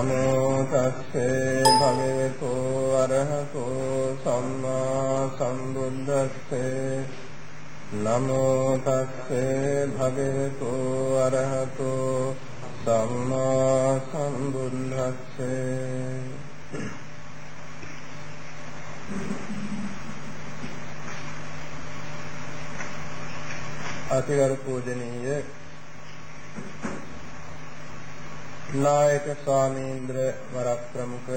නමෝ තස්සේ භගවතු අරහතෝ සම්මා සම්බුද්දස්සේ නමෝ තස්සේ භගවතු අරහතෝ සම්මා සම්බුද්දස්සේ අතිගරු පූජනීය නායක ස්වාමීන්ද්‍ර වරක් ප්‍රමුඛ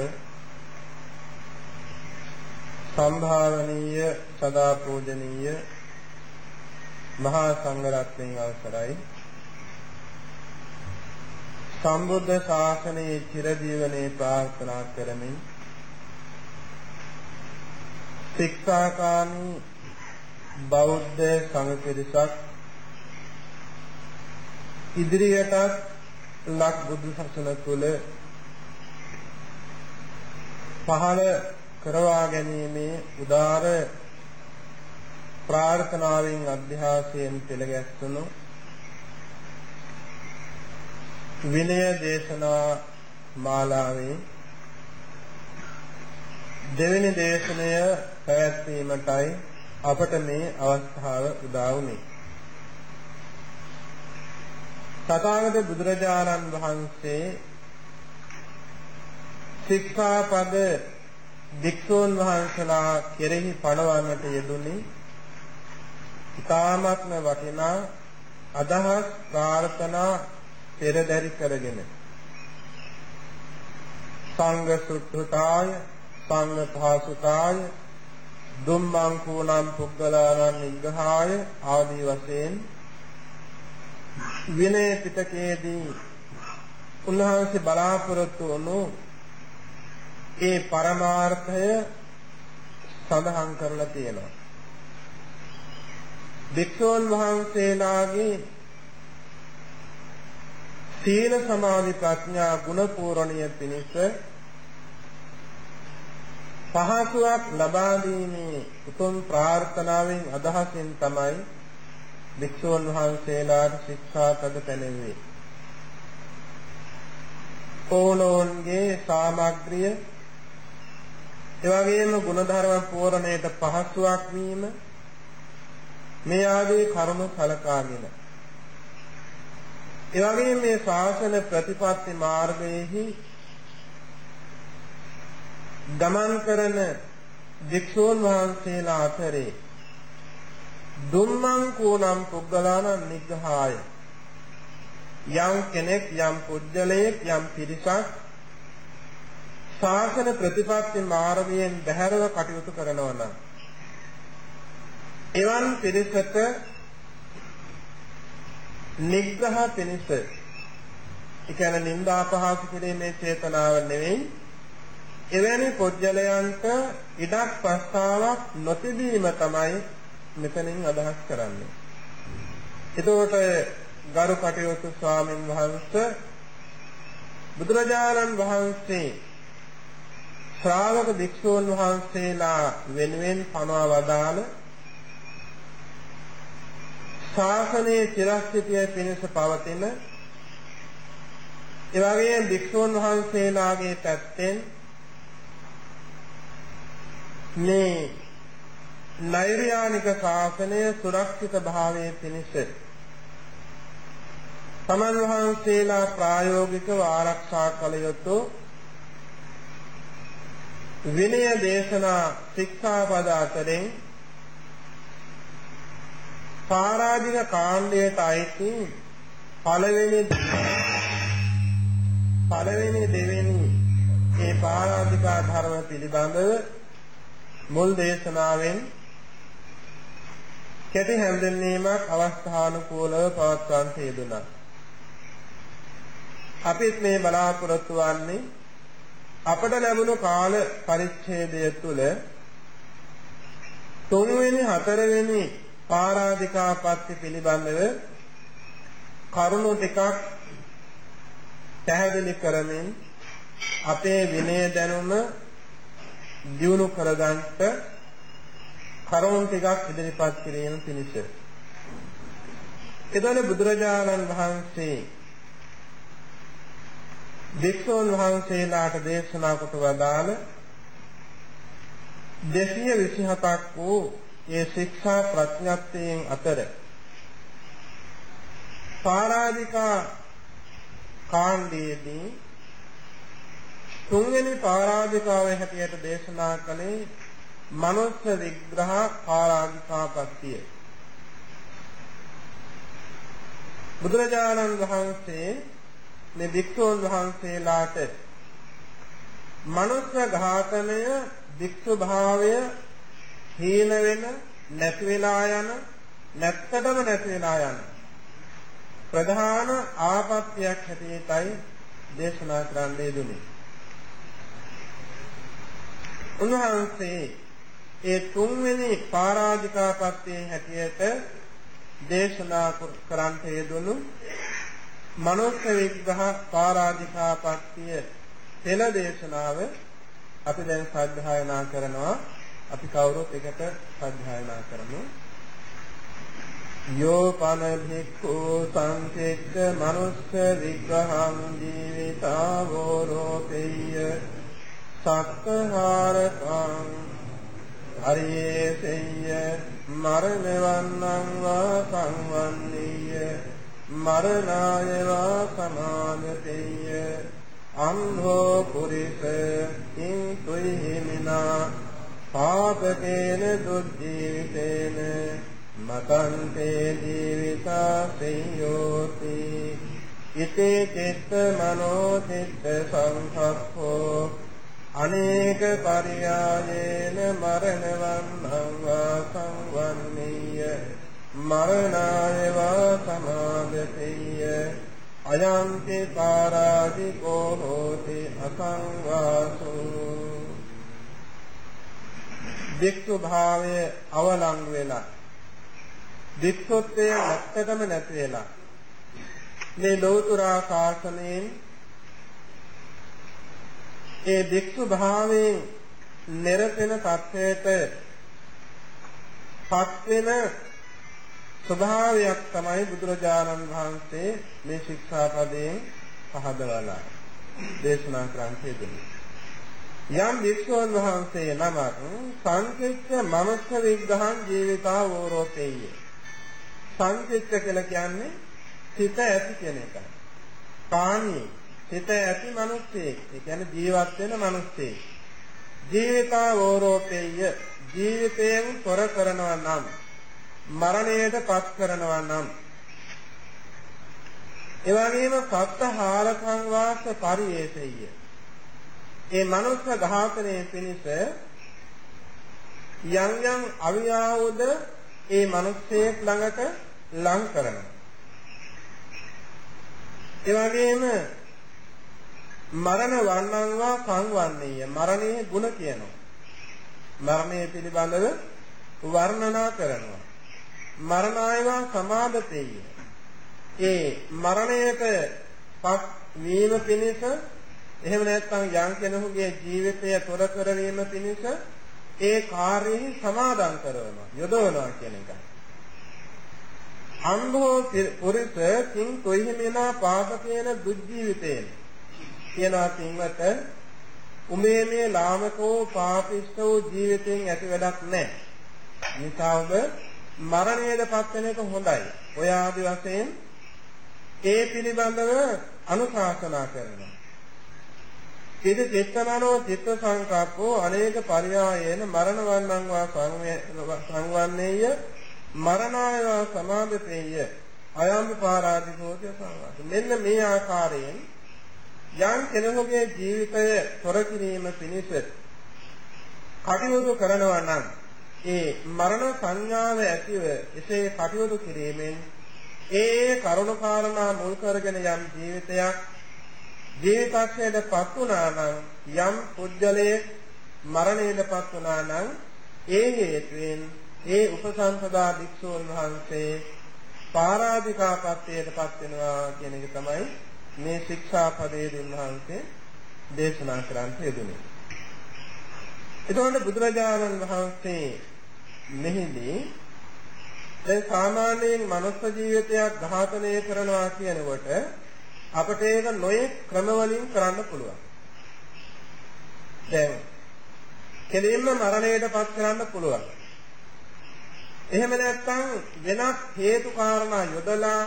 සම්භාවනීය සදා පූජනීය මහා සංඝරත්නයන් අවසරයි. සම්බුද්ධ ශාසනයේ චිරජීවනයේ ප්‍රාර්ථනා කරමින් ශික්ෂාකාමී බෞද්ධ සංඝ පිරිසක් ඉදිරියටත් ලක් බුදු සසුන තුළ පහළ කරවා ගැනීමේ උදාර ප්‍රාර්ථනාවෙන් අධ්‍යාසයෙන් පෙළගැස්වුණු විනය දේශනා මාලාවේ දෙවෙනි දේශනය පැවැත්වීමටයි අපට මේ අවස්ථාව උදා වුණේ තථාගත බුදුරජාණන් වහන්සේ ශික්ෂාපද වික්ෂෝන් වහන්සලා කෙරෙහි පණවන්නට යෙදුනේ ඊ타මත්ම වටිනා අදහස් ප්‍රාර්ථනා පෙරදරි කරගෙන. සංඝ සුත්‍රතාය සංඝ භාසුතාය දුම්මං කෝණං පුද්ගලානං නිග්‍රහාය ආදී වශයෙන් විනය පිටකයේදී උන්වහන්සේ බලාපොරොත්තු වුණු ඒ පරමාර්ථය සඳහන් කරලා තියෙනවා. භික්ෂුන් වහන්සේලාගේ සීල සමාධි ප්‍රඥා ගුණ පූර්ණිය පිණිස පහසුවක් ලබා දීමේ උතුම් ප්‍රාර්ථනාවෙන් අදහසින් තමයි භික්ෂුන් වහන්සේලාට ශික්ෂාපද පැනෙන්නේ. ඕනෝන්ගේ සාමග්‍රිය එවැගේම ගුණධර්ම පූර්ණයට පහසුවක් වීම මේ ආදී කරුණු සලකාගෙන එවැගේම මේ ශාසන ප්‍රතිපත්ති මාර්ගයේහි ගමන් කරන භික්ෂුන් වහන්සේලා අතරේ දුම්මං කෝනම් පුද්ගලානං නිග්‍රහාය. යම් කෙනෙක් යම් පුජ්‍යලයක් යම් පිරිසක් ශාසන ප්‍රතිපත්ති මාර්ගයෙන් බැහැරව කටයුතු කරනවා නම් එවන් පිරිසට නිග්‍රහ පිණිස ඒ කියන්නේ නිന്ദා අපහාස කිරීමේ චේතනාව නෙවෙයි එවැනි පුජ්‍යලයන්ට ඉඩක් ප්‍රස්තාවක් නොතිබීම තමයි මෙතනින් අදහස් කරන්නේ. එතකොට ගරු කටයුතු ස්වාමින් වහන්සේ බුදුරජාණන් වහන්සේ ශ්‍රාවක භික්ෂූන් වහන්සේලා වෙනුවෙන් පනවා වදාළ ශාසනයේ චිරස්ථිතිය පිණිස පවතින එවැගේ භික්ෂූන් වහන්සේලාගේ පැත්තෙන් මේ නෛර්යානික ශාසනය සුරක්ෂිත භාවයේ පිණිස සමන් වහන්සේලා ප්‍රායෝගිකව ආරක්ෂා කළ යුතු විනය දේශනා ශික්ෂාපද අතරින් පරාජික කාණ්ඩයට අයිති පළවෙනි පළවෙනි දෙවෙනි මේ පරාජිකා ධර්ම පිළිබඳව මුල් දේශනාවෙන් කෙටි හැඳින්වීමක් අවස්ථානුකූලව පවත්වන්නට යෙදුණා. අපිත් මේ බලාපොරොත්තු වන්නේ අපට ලැබුණු කාල පරිච්ඡේදය තුළ තුන්වෙනි හතරවෙනි පාරාධිකාපත්ති පිළිබඳව කරුණු ටිකක් පැහැදිලි කරමින් අපේ විනය දැනුම දියුණු කරගන්නට කරුණු ටිකක් ඉදිරිපත් කිරීම පිණිස. එතන බුදුරජාණන් වහන්සේ වික්ෂුන් වහන්සේලාට දේශනා කොට වදාළ 227ක් වූ ඒ ශික්ෂා ප්‍රඥප්තියෙන් අතර පාරාධිකා කාණ්ඩයේදී තුන්වෙනි පාරාධිකාවේ හැටියට දේශනා කළේ මනුස්ස විග්‍රහ පාරාධිකාපත්තිය බුදුරජාණන් වහන්සේ මේ භික්ෂුන් වහන්සේලාට මනුස්ස ඝාතනය භික්ෂු භාවය හීන වෙන නැති වෙලා යන නැත්තටම නැති වෙලා යන ප්‍රධාන ආපත්‍යක් හැටියටයි දේශනා කරන්නේ දුන්නේ. උන්වහන්සේ ඒ තුන්වෙනි පරාජිකාපත්‍යයේ හැටියට දේශනා කරන්ට යෙදුණු මනෝත්ව විග්‍රහ පරාජිකාපත්‍ය පෙළ දේශනාව අපි දැන් සාධායනා කරනවා. අපි කවුරුත් එකට සාධායනා කරමු. යෝ පන භික්ඛු සංකෙච්ඡ මනුස්ස විග්‍රහං ජීවිතාවෝ රෝපෙය්‍ය සක්කහාරකං හරියේසෙය්‍ය මරණවන්නං වා සංවන්නේය මරණාය වා සමානතේය අන්ධෝ පුරිස ඉන් තුයිහිමිනා පාපකේන දුජ්ජීවිතේන මතන්තේ ජීවිතා සෙය්‍යෝති. ඉතේ චිත්ත මනෝ චිත්ත සංඛප්පෝ අනේක පරියායේන මරණවන්නං වා සංවන්නේය මරණාය වා සමාදතේය අයන්ති පාරාදිකෝ හෝති අසංවාසෝ. වික්ෂු භාවය අවලංගු වෙලා වික්ෂුත්වය නැත්තටම නැති වෙලා මේ ලෞතුරා ශාසනයෙන් ඒ වික්ෂු භාවයෙන් නිරතෙන තත්වයට පත් වෙන ස්වභාවයක් තමයි බුදුරජාණන් වහන්සේ මේ ශික්ෂාපදයෙන් පහදවලා දේශනා කරන්නේ දෙන්නේ. යම් වික්ෂුන් වහන්සේ නමක් සංකිච්ඡ මමස්ස විග්‍රහං ජීවිතා වෝරෝතේය. සංකිච්ඡ කියලා කියන්නේ සිත ඇති කෙනෙක්. කාණී සිත ඇති මිනිස්සෙක්. ඒ කියන්නේ ජීවත් වෙන මිනිස්සෙක්. ජීවිතා වෝරෝපේය ජීවිතයෙන් තොර කරනවා නම් මරණයට පත් කරනවා නම් එවැගේම සත්හාලකං වාස පරියේසෙය. ඒ මනුස්ස ඝාතනයේ පිණිස යම් යම් අවියාවුද ඒ මිනිස්සෙක් ළඟට ලං කරනවා. ඒ වගේම මරණ වන්නන්වා සංවන්නේය මරණයේ ಗುಣ කියනවා. මරණය පිළිබඳව වර්ණනා කරනවා. මරණායවා සමාදතේය. ඒ මරණයට පත් වීම පිණිස එහෙම නැත්නම් යම් කෙනෙකුගේ ජීවිතය තොර කරවීම පිණිස ඒ කාර්යෙහි සමාදන් කරනවා යොදවනවා කියන එකයි අම්භෝ පුරිස කිං කොයිහිමිනා පාපකේන දුජ්ජීවිතේන. කියනවා කින්වට උඹේ මේ ලාමකෝ පාපිෂ්ඨ වූ ජීවිතෙන් ඇති වැඩක් නැහැ. නිසා ඔබ මරණයටපත් වෙන එක හොඳයි. ඔය ආදි වශයෙන් ඒ පිළිබඳව අනුශාසනා කරනවා. චිත චිත්තමනෝ චිත්ත සංකප්පෝ අනේක පරියායේන මරණ වන්නං වා සංවන්නේය මරණාය වා සමාදතේය අයම් පාරාදිකෝති සංවාද මෙන්න මේ ආකාරයෙන් යම් කෙනෙකුගේ ජීවිතය තොර කිරීම පිණිස කටයුතු කරනවා නම් ඒ මරණ සංඥාව ඇතිව එසේ කටයුතු කිරීමෙන් ඒ කරුණ කාරණා මුල් කරගෙන යම් ජීවිතයක් ජීවිතක්ෂයටපත් වුණා නම් යම් පුජ්‍යලයේ මරණයටපත් වුණා නම් ඒ හේතුවෙන් ඒ උපසම්පදා භික්ෂුන් වහන්සේ පාරාධිකාපත්‍යයටපත් වෙනවා කියන එක තමයි මේ ශික්ෂාපදයේ දෙන්වහන්සේ දේශනා කරන්න යෙදුනේ. එතකොට බුදුරජාණන් වහන්සේ මෙහිදී දැන් සාමාන්‍යයෙන් මනුස්ස ජීවිතයක් ඝාතනය කරනවා කියනකොට අපට ඒක නොයේ ක්‍රම වලින් කරන්න පුළුවන්. දැන් කෙලින්ම මරණයටපත් කරන්න පුළුවන්. එහෙම නැත්නම් වෙනත් හේතු කාරණා යොදලා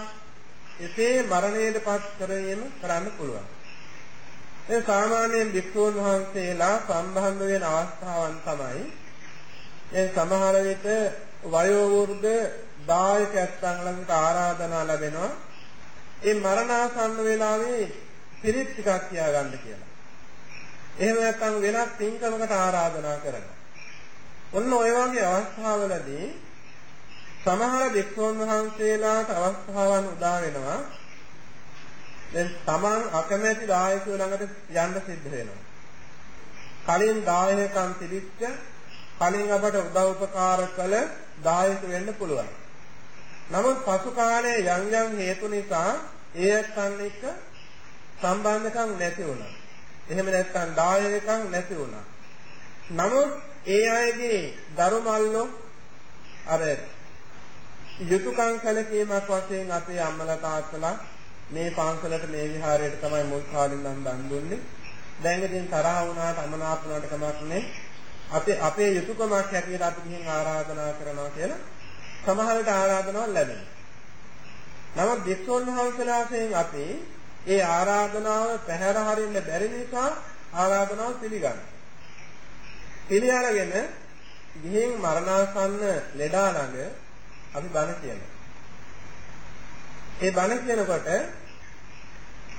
එසේ මරණයටපත් කරගෙන කරන්න පුළුවන්. ඒ සාමාන්‍යයෙන් භික්ෂුන් වහන්සේලා සම්බන්ධ වෙන අවස්ථාවන් තමයි ඒ සමහර විට වයෝ වෘද්ධ දායක ඇත්තන් ළඟට ආරාධනා ලැබෙනවා. ඒ මරණාසන්න වෙලාවේ පිරිත් ටිකක් කියාගන්න කියලා. එහෙම නැත්නම් වෙනත් පින්කමකට ආරාධනා කරනවා. ඔන්න ඔය වගේ අවස්ථාවලදී සමහර භික්ෂුන් වහන්සේලාට අවස්ථාවන් උදා වෙනවා. දැන් Taman අකමැති දායකයෝ ළඟට යන්න සිද්ධ වෙනවා. කලින් දායකයන් තිබිච්ච කලින් අපට උදව් උපකාර කළ දායක වෙන්න පුළුවන්. නමුත් පසු කාලයේ යම් යම් හේතු නිසා ඒයන් එක්ක සම්බන්ධකම් නැති වුණා. එහෙම නැත්නම් දායකයන් නැති වුණා. නමුත් ඒ අයගේ දරුමල්ලෝ අර යුතුයකම් කළකීමක් වශයෙන් අපේ අම්මලා තාත්තලා මේ පාන්සලට මේ විහාරයට තමයි මුල් කාලේ ඉඳන් දන් දුන්නේ. දැන් ඉතින් තරහ වුණාට අමනාප වුණාට කමක් නැහැ. අපේ අපේ යුතුයකමක් හැටියට අපි ගිහින් ආරාධනා කරනවා කියලා සමහරට ආරාධනාවක් ලැබෙනවා. නමුත් වික්ෂෝන් වහන්සේලාගෙන් අපි ඒ ආරාධනාව පැහැර හරින්න බැරි නිසා ආරාධනාව පිළිගන්නවා. පිළිඅරගෙන ගිහින් මරණාසන්න ලෙඩා ළඟ අපි බණ කියනවා. ඒ බණ කියනකොට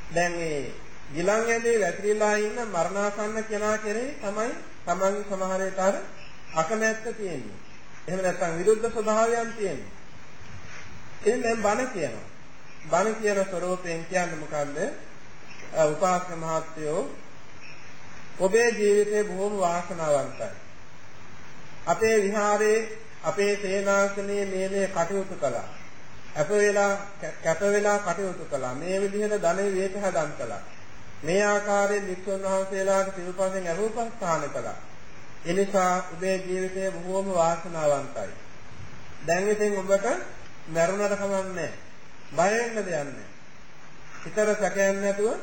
දැන් මේ ගිලන් ඇඳේ වැතිරිලා ඉන්න මරණාසන්න කෙනා කෙරේ තමයි තමන්ගේ සමහරයට අර අකමැත්ත තියෙන්නේ. එහෙම නැත්නම් විරුද්ධ ස්වභාවයන් තියෙනවා. ඉතින් දැන් බණ කියනවා. බණ කියන ස්වરૂපයෙන් කියන්නේ මොකන්ද? උපාසක මහත්වයෝ ඔබේ ජීවිතේ බොහොම වාසනාවන්තයි. අපේ විහාරේ අපේ සේනාසනයේ මේ මේ කටයුතු කළා. අප වෙලා කැප වෙලා කටයුතු කළා. මේ විදිහට ධනෙ වේත හදන් කළා. මේ ආකාරයෙන් වික්ෂුන් වහන්සේලාට සිව්පසෙන් අරූපස්ථාන කළා. එනිසා ඔබේ ජීවිතය බොහෝම වාසනාවන්තයි. දැන් ඉතින් ඔබට මරුණට කමන්නේ බය වෙන්න දෙයක් නැහැ. හිතර සැකයක් නැතුව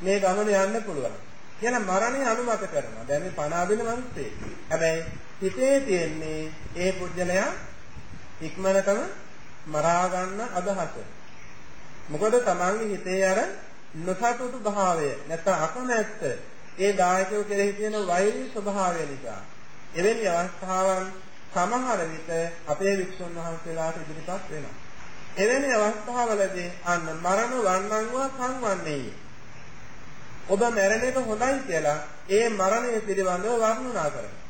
මේ ගමන යන්න පුළුවන්. කියන මරණය අනුමත කරනවා. දැන් මේ පණ අදින මිනිස්සේ. හැබැයි හිතේ තියෙන්නේ ඒ පුජ්‍යලයා ඉක්මනටම මරා ගන්න අදහස. මොකද තමන්ගේ හිතේ අර නොසතුටු භාවය නැත්නම් අකමැත්ත ඒ දායකයෝ කෙරෙහි තියෙන වෛරී ස්වභාවය නිසා එවැනි අවස්ථාවන් සමහර විට අපේ වික්ෂුන් වහන්සේලාට ඉදිරිපත් වෙනවා. එවැනි අවස්ථාවලදී අන්න මරණ වන්නන්ව සංවන්නේ. ඔබ මැරෙන එක හොඳයි කියලා ඒ මරණය පිළිබඳව වර්ණනා කරනවා.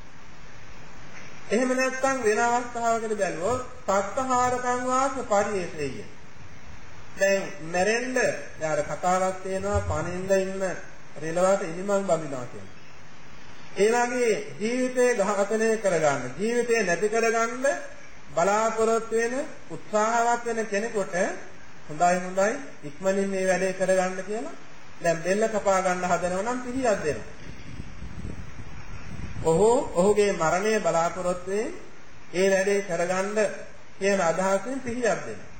එහෙම නැත්නම් වෙන අවස්ථාවකදී බැලුවොත් සත්හාරකම් වාස පරිේශය. දැන් මැරෙන්න යාර කතාවක් තියෙනවා පණින්න ඉන්න රෙලවට ඉනිමන් බඳිනවා කියන්නේ. ඒ වගේ ජීවිතේ ඝාතනය කරගන්න ජීවිතේ නැති කරගන්න බලාපොරොත්තු වෙන උත්සාහවත් වෙන කෙනෙකුට හොඳයි හොඳයි ඉක්මනින් මේ වැඩේ කරගන්න කියලා දැන් බෙල්ල කපා ගන්න හදනව නම් පිළියක් දෙනවා. ඔහු ඔහුගේ මරණය බලාපොරොත්තු ඒ වැඩේ කරගන්න කියන අදහසින් පිළියක් දෙනවා.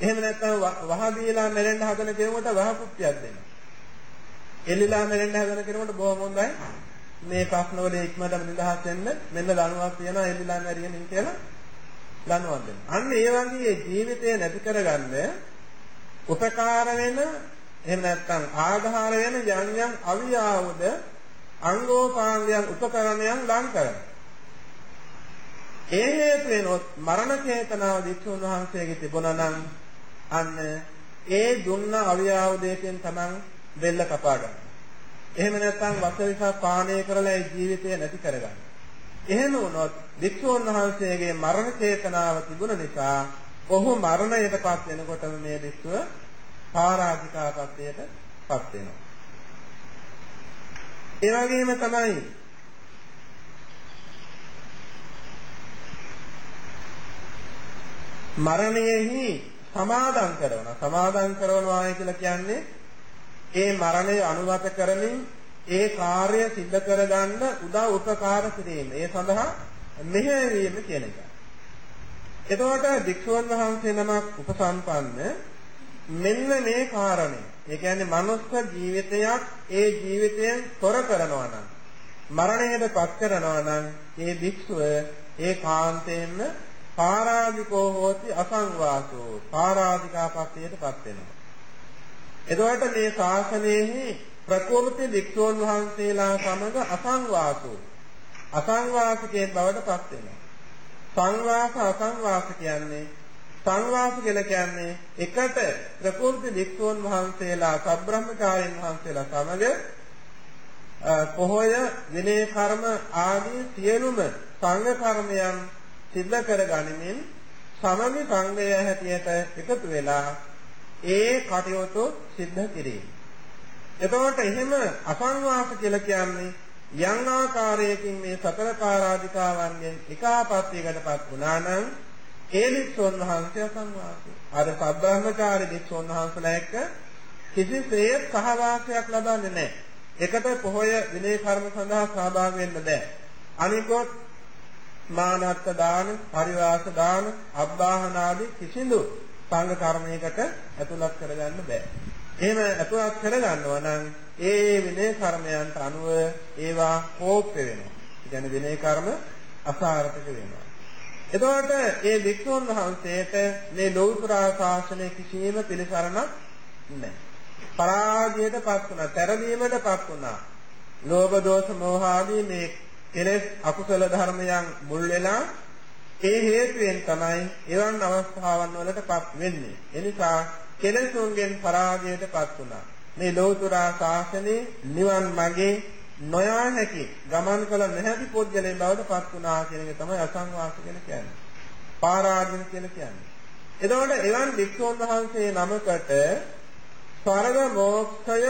එහෙම නැත්නම් වහ දීලා මැරෙන්න හදන කෙනෙකුට වහ කුට්ටියක් දෙනවා. එල්ලලා මැරෙන්න හදන කෙනෙකුට බොහොම හොඳයි. මේ ප්‍රශ්න වල ඉක්මනටම නිදහස් වෙන්න මෙන්න දනුවක් තියනවා එල්ලලා මැරියනින් කියලා දනුවක් දෙනවා. අන්න ඒ වගේ ජීවිතය නැති කරගන්න උපකාර වෙන එහෙම නැත්නම් ආධාර වෙන යම් යම් අවියාවද අංගෝපාංගයන් උපකරණයන් ලං කරනවා. ඒ හේතුවෙනොත් මරණ චේතනාව වික්ෂුන් වහන්සේගේ තිබුණා නම් අන්න ඒ දුන්න අවියාවදයෙන් තමන් බෙල්ල කපා ගන්න. එහෙම නැත්නම් වසවිසා පානය කරලා ඒ ජීවිතය නැති කරගන්න. එහෙම වුණොත් වික්ෂුන් වහන්සේගේ මරණ චේතනාව තිබුණ නිසා ඔහු මරණයටපත් වෙනකොටම මේ වික්ෂුව පරාජිකාපත්‍යයටපත් වෙනවා. ඒ වගේම තමයි මරණයෙහි සමාදම් කරනවා. සමාදම් කරනවා කියලා කියන්නේ ඒ මරණය අනුමත කරමින් ඒ කාර්ය සිද්ධ කරගන්න උදව් උපකාර කිරීම. ඒ සඳහා මෙහෙයවීම කියන එක. එතකොට වික්ෂුන් වහන්සේ නමක් උපසම්පන්න මෙන්න මේ කාරණය. ඒ කියන්නේ මනුස්ස ජීවිතයක් ඒ ජීවිතයෙන් තොර කරනවා නම් මරණයට පත් කරනවා නම් ඒ භික්ෂුව ඒ කාන්තයෙන්ම පාරාදිකෝ හෝති අසංවාසෝ පාරාදිකාපත්තියට පත් වෙනවා. එතකොට මේ ශාසනයෙහි ප්‍රකෘති භික්ෂුන් වහන්සේලා සමග අසංවාසෝ අසංවාසිකයෙන් බවට පත් වෙනවා. සංවාස අසංවාස කියන්නේ සංවාස කියලා කියන්නේ එකට ප්‍රකෘති වික්ෂෝන් වහන්සේලා සබ්‍රහ්මචාරීන් වහන්සේලා සමග පොහොය විනය කර්ම ආදී සියලුම සංඝ කර්මයන් සිද්ධ කර ගනිමින් සමගි සංඝය හැටියට එකතු වෙලා ඒ කටයුතු සිද්ධ කිරීම. එතකොට එහෙම අසංවාස කියලා කියන්නේ යම් ආකාරයකින් මේ සතර පාරාධිකාවන්ගෙන් එකාපත්‍යයකටපත් වුණා නම් ඒ වික්ෂෝන් වහන්සේ සංවාසය. අර සබ්‍රාහ්මචාරී වික්ෂෝන් වහන්සේලා එක්ක කිසිසේත් සහවාසයක් ලබන්නේ නැහැ. එකට පොහොය විනය කර්ම සඳහා සහභාගී වෙන්න බෑ. අනිකොත් මානත්ත දාන, පරිවාස දාන, අබ්බාහන ආදී කිසිදු සංඝ කර්මයකට ඇතුළත් කරගන්න බෑ. එහෙම ඇතුළත් කරගන්නවා නම් ඒ විනය කර්මයන්ට අනුව ඒවා කෝප්‍ය වෙනවා. ඒ කියන්නේ විනය කර්ම අසාර්ථක වෙනවා. එතකොට මේ වික්ෂුන් වහන්සේට මේ ලෞතර ශාසනය කිසිම පිළිසරණක් නැහැ. පරාජයටපත් වුණා, තරදීමටපත් වුණා. ලෝභ දෝෂ මෝහ ආදී මේ කෙලෙස් අකුසල ධර්මයන් මුල් වෙලා ඒ හේතුවෙන් තමයි එවන් අවස්ථාවන් වලටපත් වෙන්නේ. එනිසා කෙලෙසුන්ගෙන් පරාජයටපත් වුණා. මේ ලෞතර ශාසනයේ නිවන් මාගේ නොයා හැකි ගමන් කළ නැහැටි පුද්ගලයන් බවට පත් වුණා කියන එක තමයි අසංවාස කියලා කියන්නේ. පාරාජින කියලා කියන්නේ. එතකොට එවන් වික්ෂෝන් වහන්සේ නමකට ස්වර්ග මොක්ෂය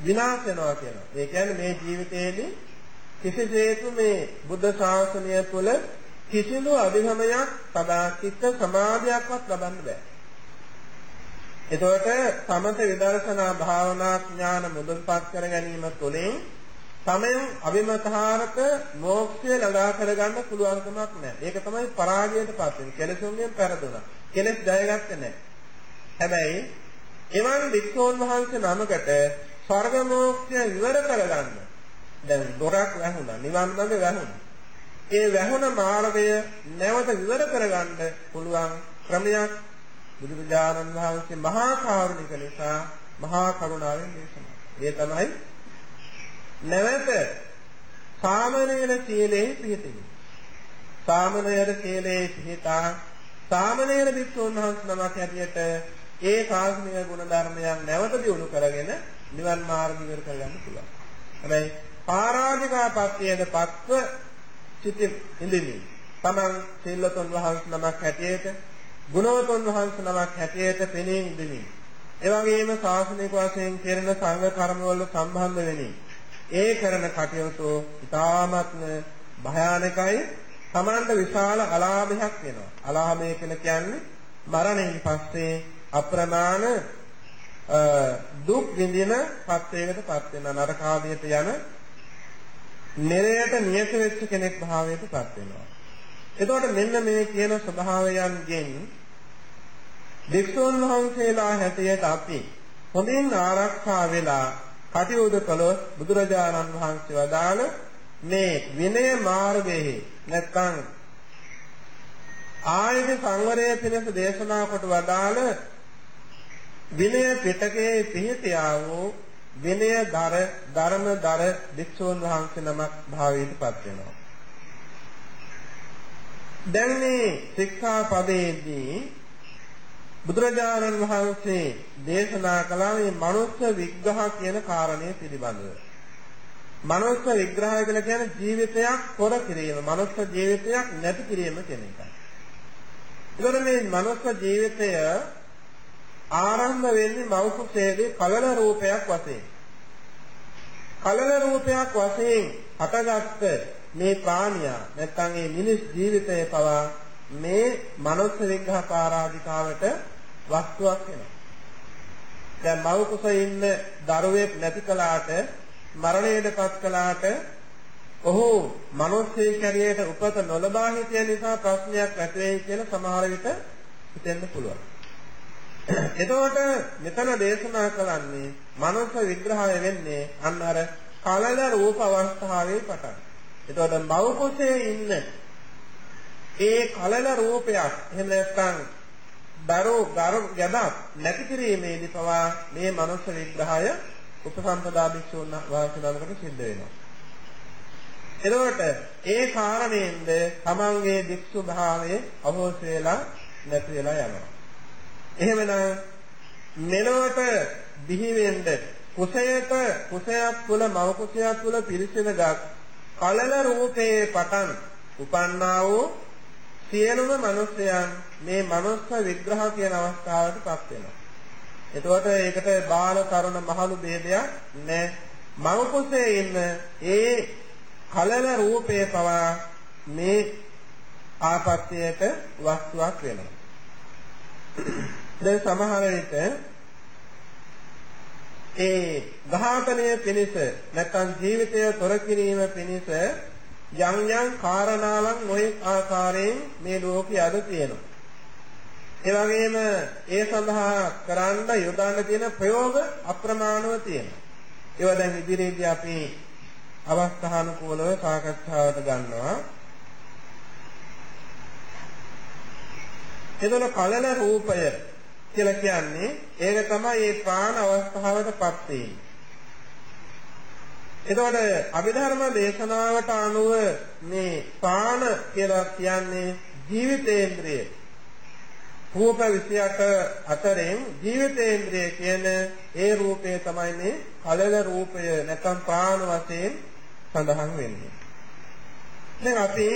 විනාශ වෙනවා කියනවා. ඒ කියන්නේ මේ ජීවිතයේදී කිසිසේතු මේ බුද්ධ ශාසනය තුළ කිසිදු අධිගමයක් සදාචිත්ත සමාධියක්වත් ලබන්න බෑ. එතකොට සමත විදර්ශනා භාවනා ඥාන මුදුන්පත් කර ගැනීම තුළින් සමයන් අවිමතහාරක මෝක්ෂය ළඟා කරගන්න පුළුවන්කමක් නැහැ. ඒක තමයි පරාජයටපත් වෙන්නේ. කෙලෙසුන්ගෙන් පෙරදුනා. කෙලෙස් ජයගත්තේ නැහැ. හැබැයි එවන් වික්ෂෝන් වහන්සේ නමකට ස්වර්ග මෝක්ෂය ඉවර කරගන්න දැන් දොරක් වැහුණා. නිවන් මඟ වැහුණා. ඒ වැහුණ මාර්ගය නැවත විවර කරගන්න පුළුවන් ක්‍රමයක් බුදුරජාණන් වහන්සේ මහා කරුණික නිසා මහා කරුණාවෙන් දේශනා. ඒ තමයි නැවත සාමනීර සීලේ පිහිටීම. සාමනීර සීලේ පිහිටා සාමනීර භික්ෂුන් වහන්සේ නමක් හැටියට ඒ කාර්මික ගුණ ධර්මයන් නැවත දියුණු කරගෙන නිවන් මාර්ග ඉවර කරගන්න පුළුවන්. හැබැයි පාරාජිකාපත්‍යයේද පත්ව සිටින් ඉඳිමින් තමන් සීලතුන් වහන්සේ නමක් හැටියට ගුණවතුන් වහන්සේ නමක් හැටියට පෙනී ඉඳිමින් ඒ වගේම ශාසනික වශයෙන් කෙරෙන සංඝ කර්මවල සම්බන්ධ වෙමින් ඒ කරන කටයුතු ඉතාමත්ම භයානකයි. තමන්ට විශාල අලාභයක් වෙනවා. අලාභය කියලා කියන්නේ මරණයෙන් පස්සේ අප්‍රමාණ දුක් විඳින පත්වයකටපත් වෙන නරකාදියට යන නිරයට නියත වෙච්ච කෙනෙක් භාවයටපත් වෙනවා. එතකොට මෙන්න මේ කියන ස්වභාවයන්ගෙන් වික්ෂුන් වහන්සේලා හැටියට අපි හොඳින් ආරක්ෂා වෙලා කටයුතු කළොත් බුදුරජාණන් වහන්සේ වදාළ මේ විනය මාර්ගයේ නැත්නම් ආයත සංවරයේ පිණිස දේශනා කොට වදාළ විනය පිටකයේ පිහිටියා වූ විනය දර ධර්ම දර වික්ෂුන් වහන්සේ නමක් භාවයට පත් වෙනවා. දැන් මේ ශික්ෂා පදයේදී බුදුරජාණන් වහන්සේ දේශනා කළා මේ මනුස්ස විග්‍රහ කියන කාරණය පිළිබඳව. මනුස්ස විග්‍රහය කියලා කියන්නේ ජීවිතයක් කොර කිරීම, මනුස්ස ජීවිතයක් නැති කිරීම කියන එකයි. ඒතර මේ මනුස්ස ජීවිතය ආරම්භ වෙන්නේ මෞඛුසේදී කලල රූපයක් වශයෙන්. කලල රූපයක් වශයෙන් හටගත්ත මේ ප්‍රාණියා නැත්නම් මේ මිනිස් ජීවිතය පවා මේ මනුස්ස විග්‍රහ පාරාධිකාවට වස්තුවක් වෙනවා. දැන් මව කුසේ ඉන්න දරුවෙක් නැති කලාට මරණයටපත් කලාට ඔහු මනුස්සේ කැරියට උපත නොලබා හිටිය නිසා ප්‍රශ්නයක් ඇති වෙයි කියලා සමහර විට හිතෙන්න පුළුවන්. එතකොට මෙතන දේශනා කරන්නේ මනස විග්‍රහය වෙන්නේ අන්න අර කලල රූප අවස්ථාවේ පටන්. එතකොට මව් කුසේ ඉන්න ඒ කලල රූපයක් එහෙම නැත්නම් දරෝ ගරු ගැබක් නැති කිරීමේදී පවා මේ මනස විග්‍රහය උපසම්පදා භික්ෂුන් වහන්සේ නමකට සිද්ධ වෙනවා. එතකොට ඒ කාරණයෙන්ද තමන්ගේ භික්ෂු භාවයේ අහෝස වෙලා නැති වෙලා යනවා. එහෙමනම් මෙලොවට දිහි වෙන්න කුසයක කුසයක් තුළ මව කුසයක් තුළ පිරිසිදගත් කලල රූපේ පටන් උපන්නා වූ සියලුම මිනිසයන් මේ මනුස්ස විග්‍රහ කියන අවස්ථාවටපත් වෙනවා. එතකොට ඒකට බාල තරුණ මහලු ભેදයක් නැහැ. මව කුසේ ඉන්න ඒ කලල රූපේ පවා මේ ආපත්‍යයට වස්තුවක් වෙනවා. දැන් සමහර විට ඒ ඝාතනය පිණිස නැත්නම් ජීවිතය තොර කිරීම පිණිස යම් යම් කාරණාවන් නොයෙක් ආකාරයෙන් මේ ලෝකයේ අද තියෙනවා. ඒ වගේම ඒ සඳහා කරන්න යොදන්න තියෙන ප්‍රයෝග අප්‍රමාණව තියෙනවා. ඒවා දැන් ඉදිරියේදී අපි අවස්ථානුකූලව සාකච්ඡාවට ගන්නවා. එතන කලන රූපය කියලා කියන්නේ ඒක තමයි මේ ප්‍රාණ අවස්ථාවටපත් වෙන්නේ. එතකොට අභිධර්ම දේශනාවට අනුව මේ ප්‍රාණ කියලා කියන්නේ ජීවිතේන්ද්‍රය. රූප 28 අතරින් ජීවිතේන්ද්‍රය කියන ඒ රූපය තමයි මේ කලල රූපය නැත්නම් ප්‍රාණ වශයෙන් සඳහන් වෙන්නේ. දැන් අපි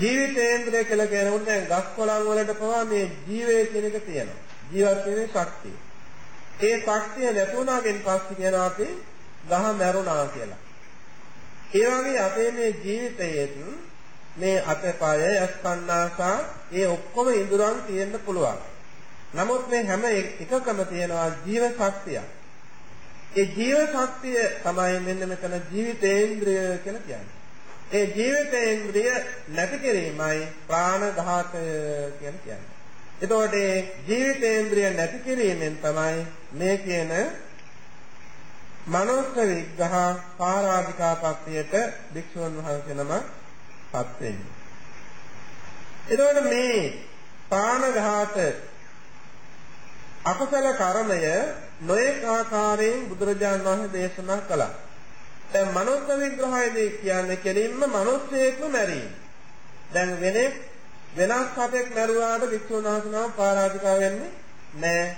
ජීවිතේන්ද්‍රය කියලා කියනකොට දැන් ගස් කොළන් වලට පවා මේ ජීවය කියන එක තියෙනවා. ජීවත් වෙන්නේ ශක්තිය. ඒ ශක්තිය නැතුණාගෙන් පස්සේ කියනවා අපි ගහ මැරුණා කියලා. ඒ වගේ අපේ මේ ජීවිතයේත් මේ අතපය යස්කන්නාසා ඒ ඔක්කොම ඉඳුරන් තියෙන්න පුළුවන්. නමුත් මේ හැම එකකම තියෙනවා ජීව ශක්තියක්. ඒ ජීව ශක්තිය තමයි මෙන්න මෙතන ජීවිතේන්ද්‍රය කියලා කියන්නේ. ඒ ජීවිතේන්ද්‍රිය නැති කිරීමයි ප්‍රාණඝාතය කියලා කියන්නේ. එතකොට මේ ජීවිතේන්ද්‍රිය නැති කිරීමෙන් තමයි මේ කියන මනෝස්ස විග්‍රහ පාරාධිකාපත්තියට භික්ෂුන් වහන්සේ නමපත් වෙන්නේ. එතකොට මේ ප්‍රාණඝාත අකුසල කර්මය නොඑක ආකාරයෙන් බුදුරජාණන් වහන්සේ දේශනා කළා. දැන් මනෝත්ව විග්‍රහයේදී කියන්නේ කෙලින්ම මනුස්සයෙක්ම මැරීම. දැන් වෙනේ වෙනස් සතෙක් මැරුවාට වික්ෂුන් වහන්සේනම පරාජිකා වෙන්නේ නැහැ.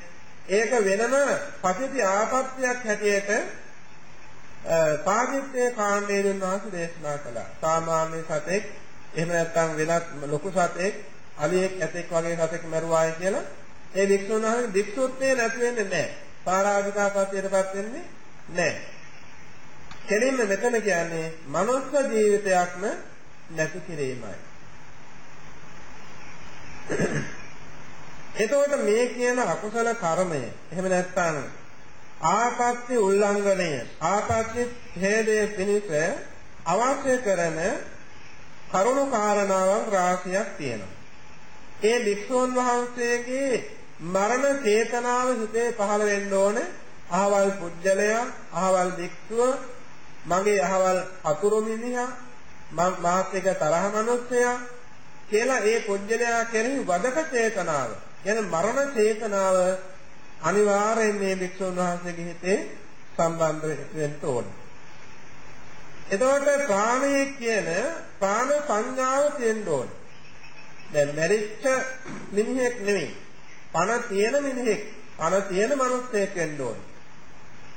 ඒක වෙනම පසිති ආපත්‍යක් හැටියට පාදිත්‍ය කාණ්ඩයේ වහන්සේ දේශනා කළා. සාමාන්‍ය සතෙක් එහෙම නැත්නම් වෙනත් ලොකු සතෙක් අලියෙක් ඇතෙක් වගේ සතෙක් මැරුවායි කියලා ඒ වික්ෂුන් වහන්සේ වික්ෂුත්වයේ නැති වෙන්නේ නැහැ. පරාජිකා පත්‍යයටපත් වෙන්නේ නැහැ. කෙලින්ම මෙතන කියන්නේ මනුස්ස ජීවිතයක්ම නැති කිරීමයි. එතකොට මේ කියන අකුසල කර්මය එහෙම නැත්නම් ආපත්‍ය උල්ලංඝනය ආපත්‍ය ඡේදයේ පිණිස අවශ්‍ය කරන කරුණු කාරණාවන් රාශියක් තියෙනවා. ඒ භික්ෂුන් වහන්සේගේ මරණ චේතනාව හිතේ පහළ වෙන්න ඕනේ. අහවල් පුජ්‍යලයා, අහවල් භික්ෂුව මගේ අහවල් අතුරු මිනිහා මාත් එක තරහ මිනිස්සයා කියලා ඒ පුජ්‍යලයා කෙරෙහි වදක චේතනාව කියන්නේ මරණ චේතනාව අනිවාර්යයෙන් මේ භික්ෂුන් වහන්සේගේ හිතේ සම්බන්ධ වෙන්න ඕනේ. එතකොට ප්‍රාණය කියන ප්‍රාණ සංඥාව තියෙන්න ඕනේ. දැන් මැරිච්ච මිනිහෙක් නෙමෙයි. පණ තියෙන මිනිහෙක්, පණ තියෙන මිනිහෙක් වෙන්න ඕනේ.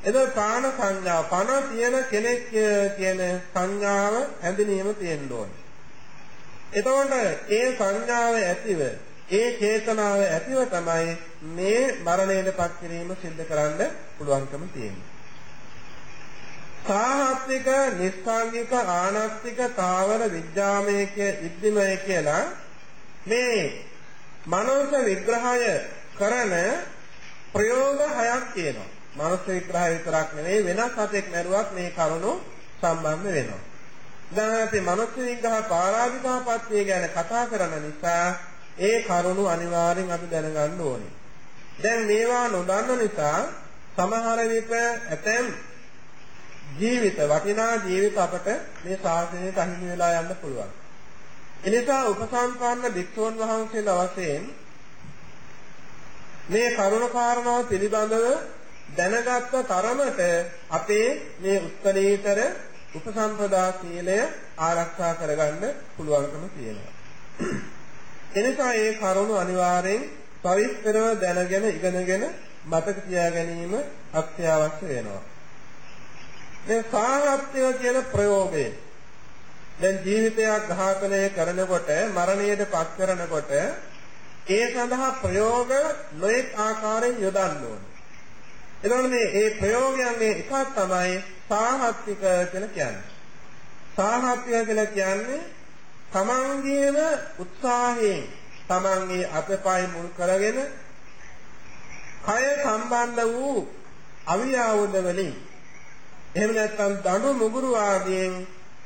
එතකොට කාණ සංඥාව පණ තියෙන කෙනෙක් කියන සංඥාව හැඳිනීම තියෙන්න ඕනේ. එතකොට ඒ සංඥාව ඇතිව ඒ චේතනාව ඇතිව තමයි මේ මරණයටපත් කිරීම සිද්ධ කරන්න පුළුවන්කම තියෙන්නේ. සාහත්තික, නිස්සාංගික, ආනස්තික, තාවර, විඥාමයක, ඉද්ධිමය කියලා මේ මනෝස විග්‍රහය කරන ප්‍රයෝග හයක් තියෙනවා. මනුස්ස විග්‍රහය විතරක් නෙවෙයි වෙනස් හතෙක් මැරුවත් මේ කරුණු සම්බන්ධ වෙනවා. දැන් අපි මනුස්ස විග්‍රහ පාරාධිකාපත්‍ය ගැන කතා කරන නිසා ඒ කරුණු අනිවාර්යෙන් අපි දැනගන්න ඕනේ. දැන් මේවා නොදන්න නිසා සමහර විට ඇතැම් ජීවිත වටිනා ජීවිත අපට මේ ශාසනයට අහිමි වෙලා යන්න පුළුවන්. එනිසා උපසම්පන්න භික්ෂුන් වහන්සේලා වශයෙන් මේ කරුණ කාරණාව පිළිබඳව දැනගත්ත තරමට අපේ මේ උත්තරීතර උපසම්පදා සීලය ආරක්ෂා කරගන්න පුළුවන්කම තියෙනවා. එනිසා මේ කරුණ අනිවාර්යෙන් පවිත්‍රව දැනගෙන ඉගෙනගෙන මතක තියා ගැනීම අත්‍යවශ්‍ය වෙනවා. මේ සාහත්‍ය කියන ප්‍රයෝගය දැන් ජීවිතයක් ඝාතනය කරනකොට මරණයට පත් කරනකොට ඒ සඳහා ප්‍රයෝග නොඑක් ආකාරයෙන් යොදන්න ඕනේ. එතකොට මේ මේ ප්‍රයෝගයන්ගේ එකක් තමයි සාහත්‍යික කියලා කියන්නේ. සාහත්‍යික කියලා කියන්නේ තමන්ගේම උත්සාහයෙන් තමන්ගේ අතපය මුල් කරගෙන කය සම්බන්ධ වූ අවියාවුද වලින් එහෙම නැත්නම් දඬු මුගුරු ආදියෙන්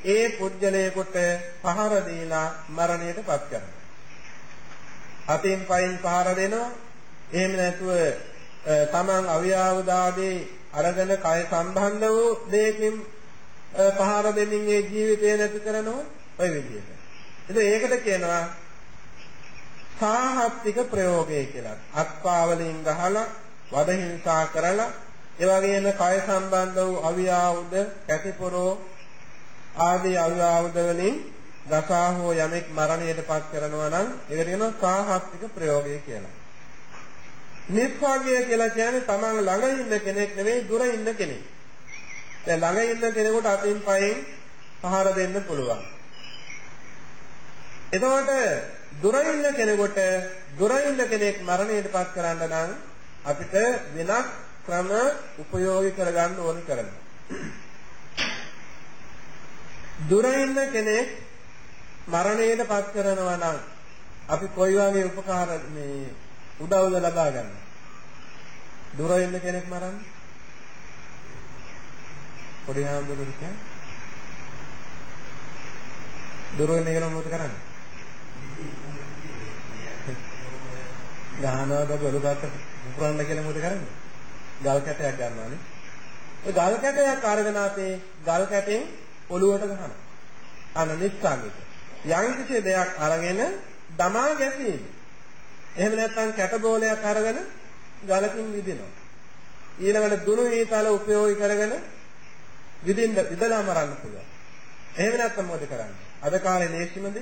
ඒ පුජ්‍යලයකට පහර දීලා මරණයට පත් කරනවා. අතින් පයින් පහර දෙනවා. එහෙම නැතුව තමන් අවියාවුද ආදී අරගෙන කය සම්බන්ධ වූ දෙයකින් පහර දෙමින් ඒ ජීවිතය නැති කරනවා. ඔය විදිහට. ඉතින් ඒකට කියනවා සාහත්තික ප්‍රයෝගය කියලා. අත්පාවලින් ගහලා වද හිංසා කරලා ඒ වගේම කය සම්බන්ධ වූ අවියාවුද, කැටිපොරෝ ආදී අවියාවුද වලින් දසා හෝ යමෙක් මරණයට පත් කරනවා නම් ඒකට කියනවා සාහත්තික ප්‍රයෝගය කියලා. නිස්වාගය කියලා කියන්නේ තමන් ළඟ ඉන්න කෙනෙක් නෙවෙයි දුර ඉන්න කෙනෙක්. දැන් ළඟ ඉන්න කෙනෙකුට අතින් පයින් පහර දෙන්න පුළුවන්. එතකොට දුර ඉන්න කෙනෙකුට දුර ඉන්න කෙනෙක් මරණයට පත් කරන්න නම් අපිට වෙනත් ක්‍රම උපයෝගී කරගන්න ඕන කරනවා. දුර ඉන්න කෙනෙක් මරණයට පත් කරනවා නම් අපි කොයි වගේ උපකාර මේ උදව්ද ලබා ගන්න. දුර ඉන්න කෙනෙක් මරන්න. පොඩි හාමුදුරුවෝ කියන්නේ දුර ඉන්න කෙනා මොකද කරන්නේ? ගහනවාද ගොළුකට පුපුරන්න කියලා මොකද කරන්නේ? ගල් කැටයක් ගන්නවානේ. ඒ ගල් කැටයක් අරගෙන අපේ ගල් කැටෙන් ඔළුවට ගහනවා. අන්න නිස්සාගිත. යම් කිසි දෙයක් අරගෙන දමා ගැසීම. එහෙම නැත්නම් කැට බෝලයක් අරගෙන ගලකින් විදිනවා. ඊළඟට දුනු ඊතල උපයෝගී කරගෙන විදින්න විදලා මරන්න පුළුවන්. එහෙම නැත්නම් මොකද කරන්නේ? අද කාලේ ලේසිමද?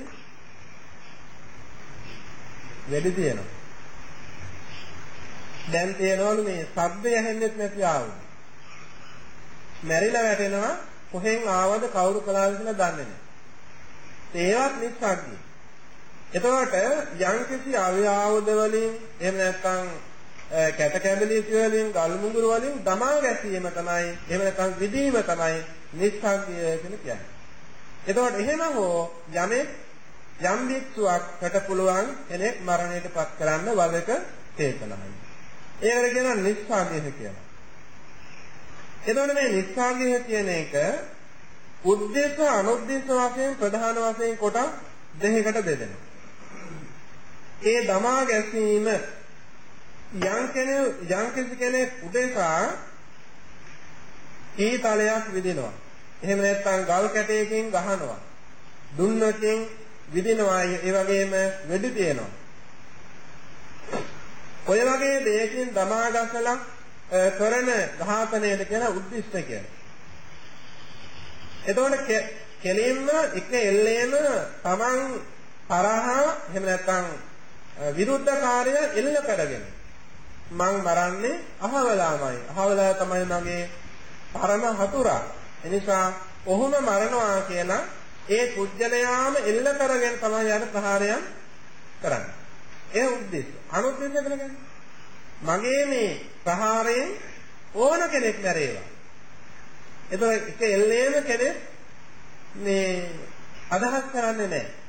වැඩි තියෙනවා. දැන් තියෙනවලු මේ ශබ්දය ඇහෙන්නෙත් නැති ආවුද. මැරිලා වැටෙනවා කොහෙන් ආවද කවුරු කළාද කියලා දන්නේ නැහැ. ඒවත් නිස්සග්ගී. එතකොට යම්කිසි අවයාවද වලින් එහෙම නැත්නම් කැට කැඹලි වලින් ගල් මුඟුරු වලින් දමා ගැසීම තමයි එහෙම නැත්නම් විදීම තමයි නිස්සග්ගිය කියලා කියන්නේ. එතකොට එහෙම හෝ යමෙක් යම් වික්ෂුවක්කට පුළුවන් කෙනෙක් මරණයට පත් කරන්න වදක චේතනයි. ඒකට කියනවා නිස්සාගය කියලා. එතකොට මේ නිස්සාගය කියන එක උද්දේශ අනුද්දේශ වශයෙන් ප්‍රධාන වශයෙන් කොටස් දෙකකට බෙදෙනවා. ඒ දමා ගැසීම යම් කෙනෙක් යම් කිසි කෙනෙක් උදේසා ඊතලයක් විදිනවා. එහෙම නැත්නම් ගල් කැටයකින් ගහනවා. දුන්නකින් විදිනවා. ඒ වගේම වෙඩි තියනවා. ඔය වගේ දෙයකින් දමා ගසලා කරන ඝාතනයට කියන උද්දිෂ්ඨ කියලා. එතකොට කෙලින්ම එක එල්ලේම Taman තරහා එහෙම නැත්නම් විරුද්ධ කාර්ය එල්ල කරගෙන මං මරන්නේ අහවලාමයි. අහවලා තමයි මගේ පරම හතුරා. එනිසා ඔහුම මරනවා කියලා ඒ කුජලයාම එල්ල කරගෙන තමයි යන ප්‍රහාරයන් කරන්නේ. ඒ උද්දේශය. අනුද්දේශය කියලා කියන්නේ මගේ මේ ප්‍රහාරයෙන් ඕන කෙනෙක් මැරේවා. එතකොට එක එල්ලේම කෙනෙක් මේ අදහස් කරන්නේ නැහැ.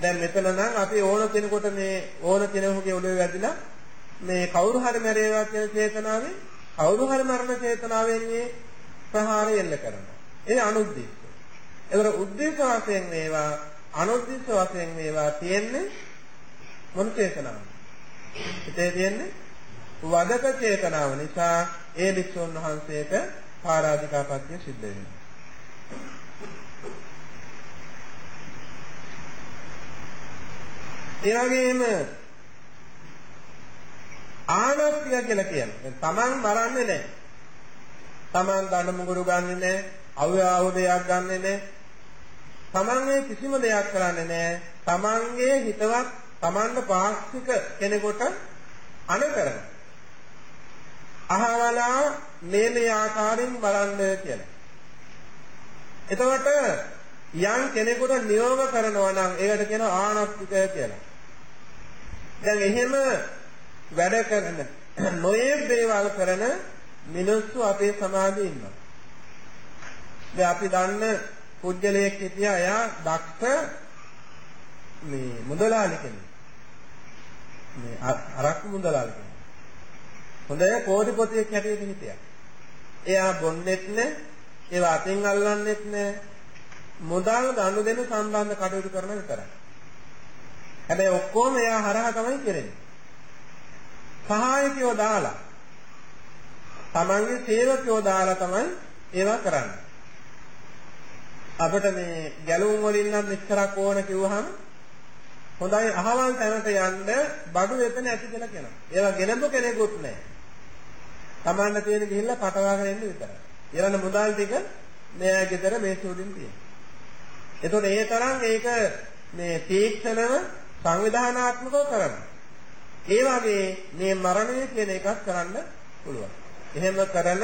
දැන් මෙතන නම් අපි ඕන කෙනෙකුට මේ ඕන කෙනෙකුගේ ඔළුවේ වැදිලා මේ කවුරු හරි මැරේවා කියන චේතනාවෙන් කවුරු හරි මරණ චේතනාවෙන් මේ ප්‍රහාරය එල්ල කරනවා. ඒ අනුද්දේශය. ඒතර උද්දේශ වශයෙන් මේවා අනුද්දේශ වශයෙන් මේවා තියෙන්නේ මොන චේතනාව? හිතේ තියෙන්නේ වදක චේතනාව නිසා ඒ භික්ෂුන් වහන්සේට පාරාධිකාපත්‍ය සිද්ධ වෙනවා. ඒ වගේම ආනස්තිය කියලා කියන්නේ තමන් මරන්නේ නැහැ. තමන් දඬු මුගුරු ගන්නෙ නැහැ. අව්‍යාවුදයක් ගන්නෙ නැහැ. තමන්ගේ කිසිම දෙයක් කරන්නේ නැහැ. තමන්ගේ හිතවත් තමන්ට පාක්ෂික කෙනෙකුට අන කරනවා. අහවලා මේ මේ ආකාරයෙන් බලන්න කියලා. එතකොට යම් කෙනෙකුට නියෝග කරනවා නම් ඒකට කියනවා ආනස්තික කියලා. දැන් එහෙම වැඩ කරන නොයේ දේවල් කරන මිනිස්සු අපේ සමාජයේ ඉන්නවා. දැන් අපි දන්න පුජ්‍යලයක් හිටියා එයා දක්ෂ මේ මුදලාලි කෙනෙක්. මේ අරක්කු මුදලාලි කෙනෙක්. හොඳ කෝටිපතියෙක් හැටියට හිටියා. එයා බොන්නෙත් නෑ, ඒව අතින් අල්ලන්නෙත් නෑ. මුදල් ගනුදෙනු සම්බන්ධ කටයුතු කරන විතරයි. හැබැයි ඔක්කොම එයා හරහා තමයි කරන්නේ. සහායකයෝ දාලා තමන්ගේ සේවකයෝ දාලා තමයි ඒවා කරන්නේ. අපිට මේ ගැලුම් වලින් නම් මෙච්චරක් ඕන කිව්වහම හොඳයි අහවල් තැනට යන්න බඩු එතන ඇති කියලා කියනවා. ඒවා ගෙනබු කෙනෙකුත් නැහැ. තමන්ට තියෙන ගිහිල්ලා පටවාගෙන ඉන්න විතරයි. ඊළඟ මුදල් ටික මෙයා ගෙදර මේ සුදුින් තියෙනවා. එතකොට ඒ තරම් ඒක මේ තීක්ෂණව සංවිධානාත්මකව කරනවා. ඒ වගේ මේ මරණය කියන එකක් කරන්න පුළුවන්. එහෙම කරන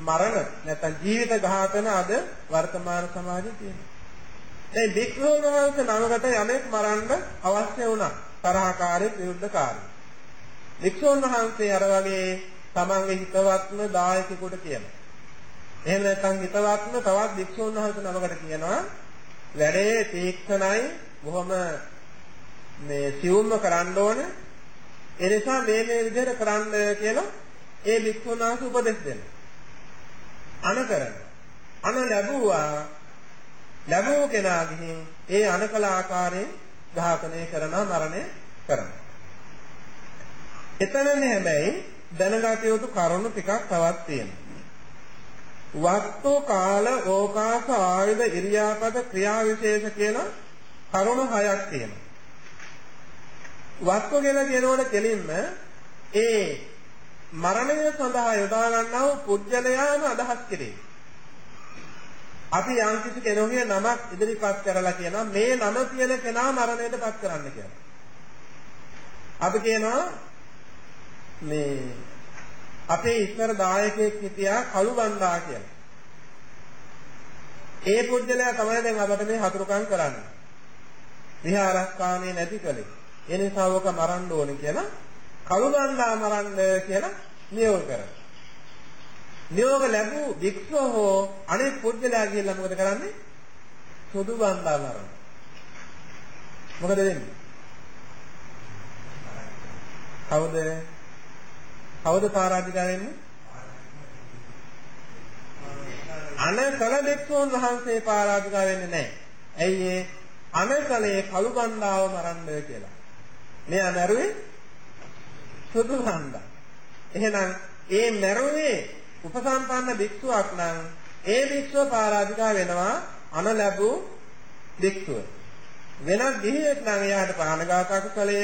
මරණ නැත්නම් ජීවිත ඝාතන අද වර්තමාන සමාජයේ තියෙනවා. දැන් වික්‍රෝණ වංශ නමකට යමෙක් මරන්න අවශ්‍ය වුණා. තරහකාරී විරුද්ධකාරී. වික්ෂෝන් වහන්සේ අර වගේ තමන්ගේ හිතවත්ම දායකයෙකුට කියනවා. එහෙම නැත්නම් හිතවත්ම තවත් වික්ෂෝන් වහන්සේ නමකට කියනවා වැඩේ තීක්ෂණයි බොහොම මේ සිවුම්ම කරන්න ඕන ඒ නිසා මේ මේ විදිහට කරන්න කියලා ඒ වික්ෂුන් වහන්සේ උපදෙස් දෙනවා. අන කරන. අන ලැබුවා ලැබුව කෙනා ගිහින් ඒ අනකල ආකාරයෙන් ඝාතනය කරනවා මරණය කරනවා. එතනනේ හැබැයි දැනගත යුතු කරුණු ටිකක් තවත් තියෙනවා. වස්තු කාල ඕකාස ආයුධ ඉරියාපත ක්‍රියා විශේෂ කියලා කරුණු හයක් තියෙනවා. වස්තු කියලා කියනකොට කෙලින්ම ඒ මරණය සඳහා යොදා ගන්නා වූ පුජ්‍යලයාම අදහස් කෙරේ. අපි යම් කිසි කෙනෙකුගේ නමක් ඉදිරිපත් කරලා කියනවා මේ නම තියෙන කෙනා මරණයටපත් කරන්න කියලා. අපි කියනවා මේ අපේ ඉස්සර දායකයෙක් හිටියා කළු බණ්ඩා කියලා. ඒ පුජ්‍යලයා තමයි දැන් අපට මේ හතුරුකම් කරන්නේ. විහාරස්ථානේ නැති කලේ. ඒ නිසා ඕක මරන්න ඕනේ කියලා කලුබන්දා මරන්න කියලා නියෝග කරනවා. නියෝග ලැබූ වික්ෂෝ හෝ අනෙක් පුද්ගලයා කියලා මොකද කරන්නේ? සුදු බන්දා මරනවා. මොකද වෙන්නේ? කවුද? කවුද පාරාධිකා වෙන්නේ? අනකල දෙක්ෂෝන් වහන්සේ පාරාධිකා වෙන්නේ නැහැ. ඇයි ඒ අනකලේ කලුබන්දාව මරන්න කියලා. මෙයා මැරුවේ සුදු හන්දා. එහෙනම් ඒ මැරුවේ උපසම්පන්න භික්ෂුවක් නම් ඒ භික්ෂුව පාරාධිකා වෙනවා අන ලැබූ භික්ෂුව. වෙනත් ගිහියෙක් නම් එයාට ප්‍රාණඝාත කුසලය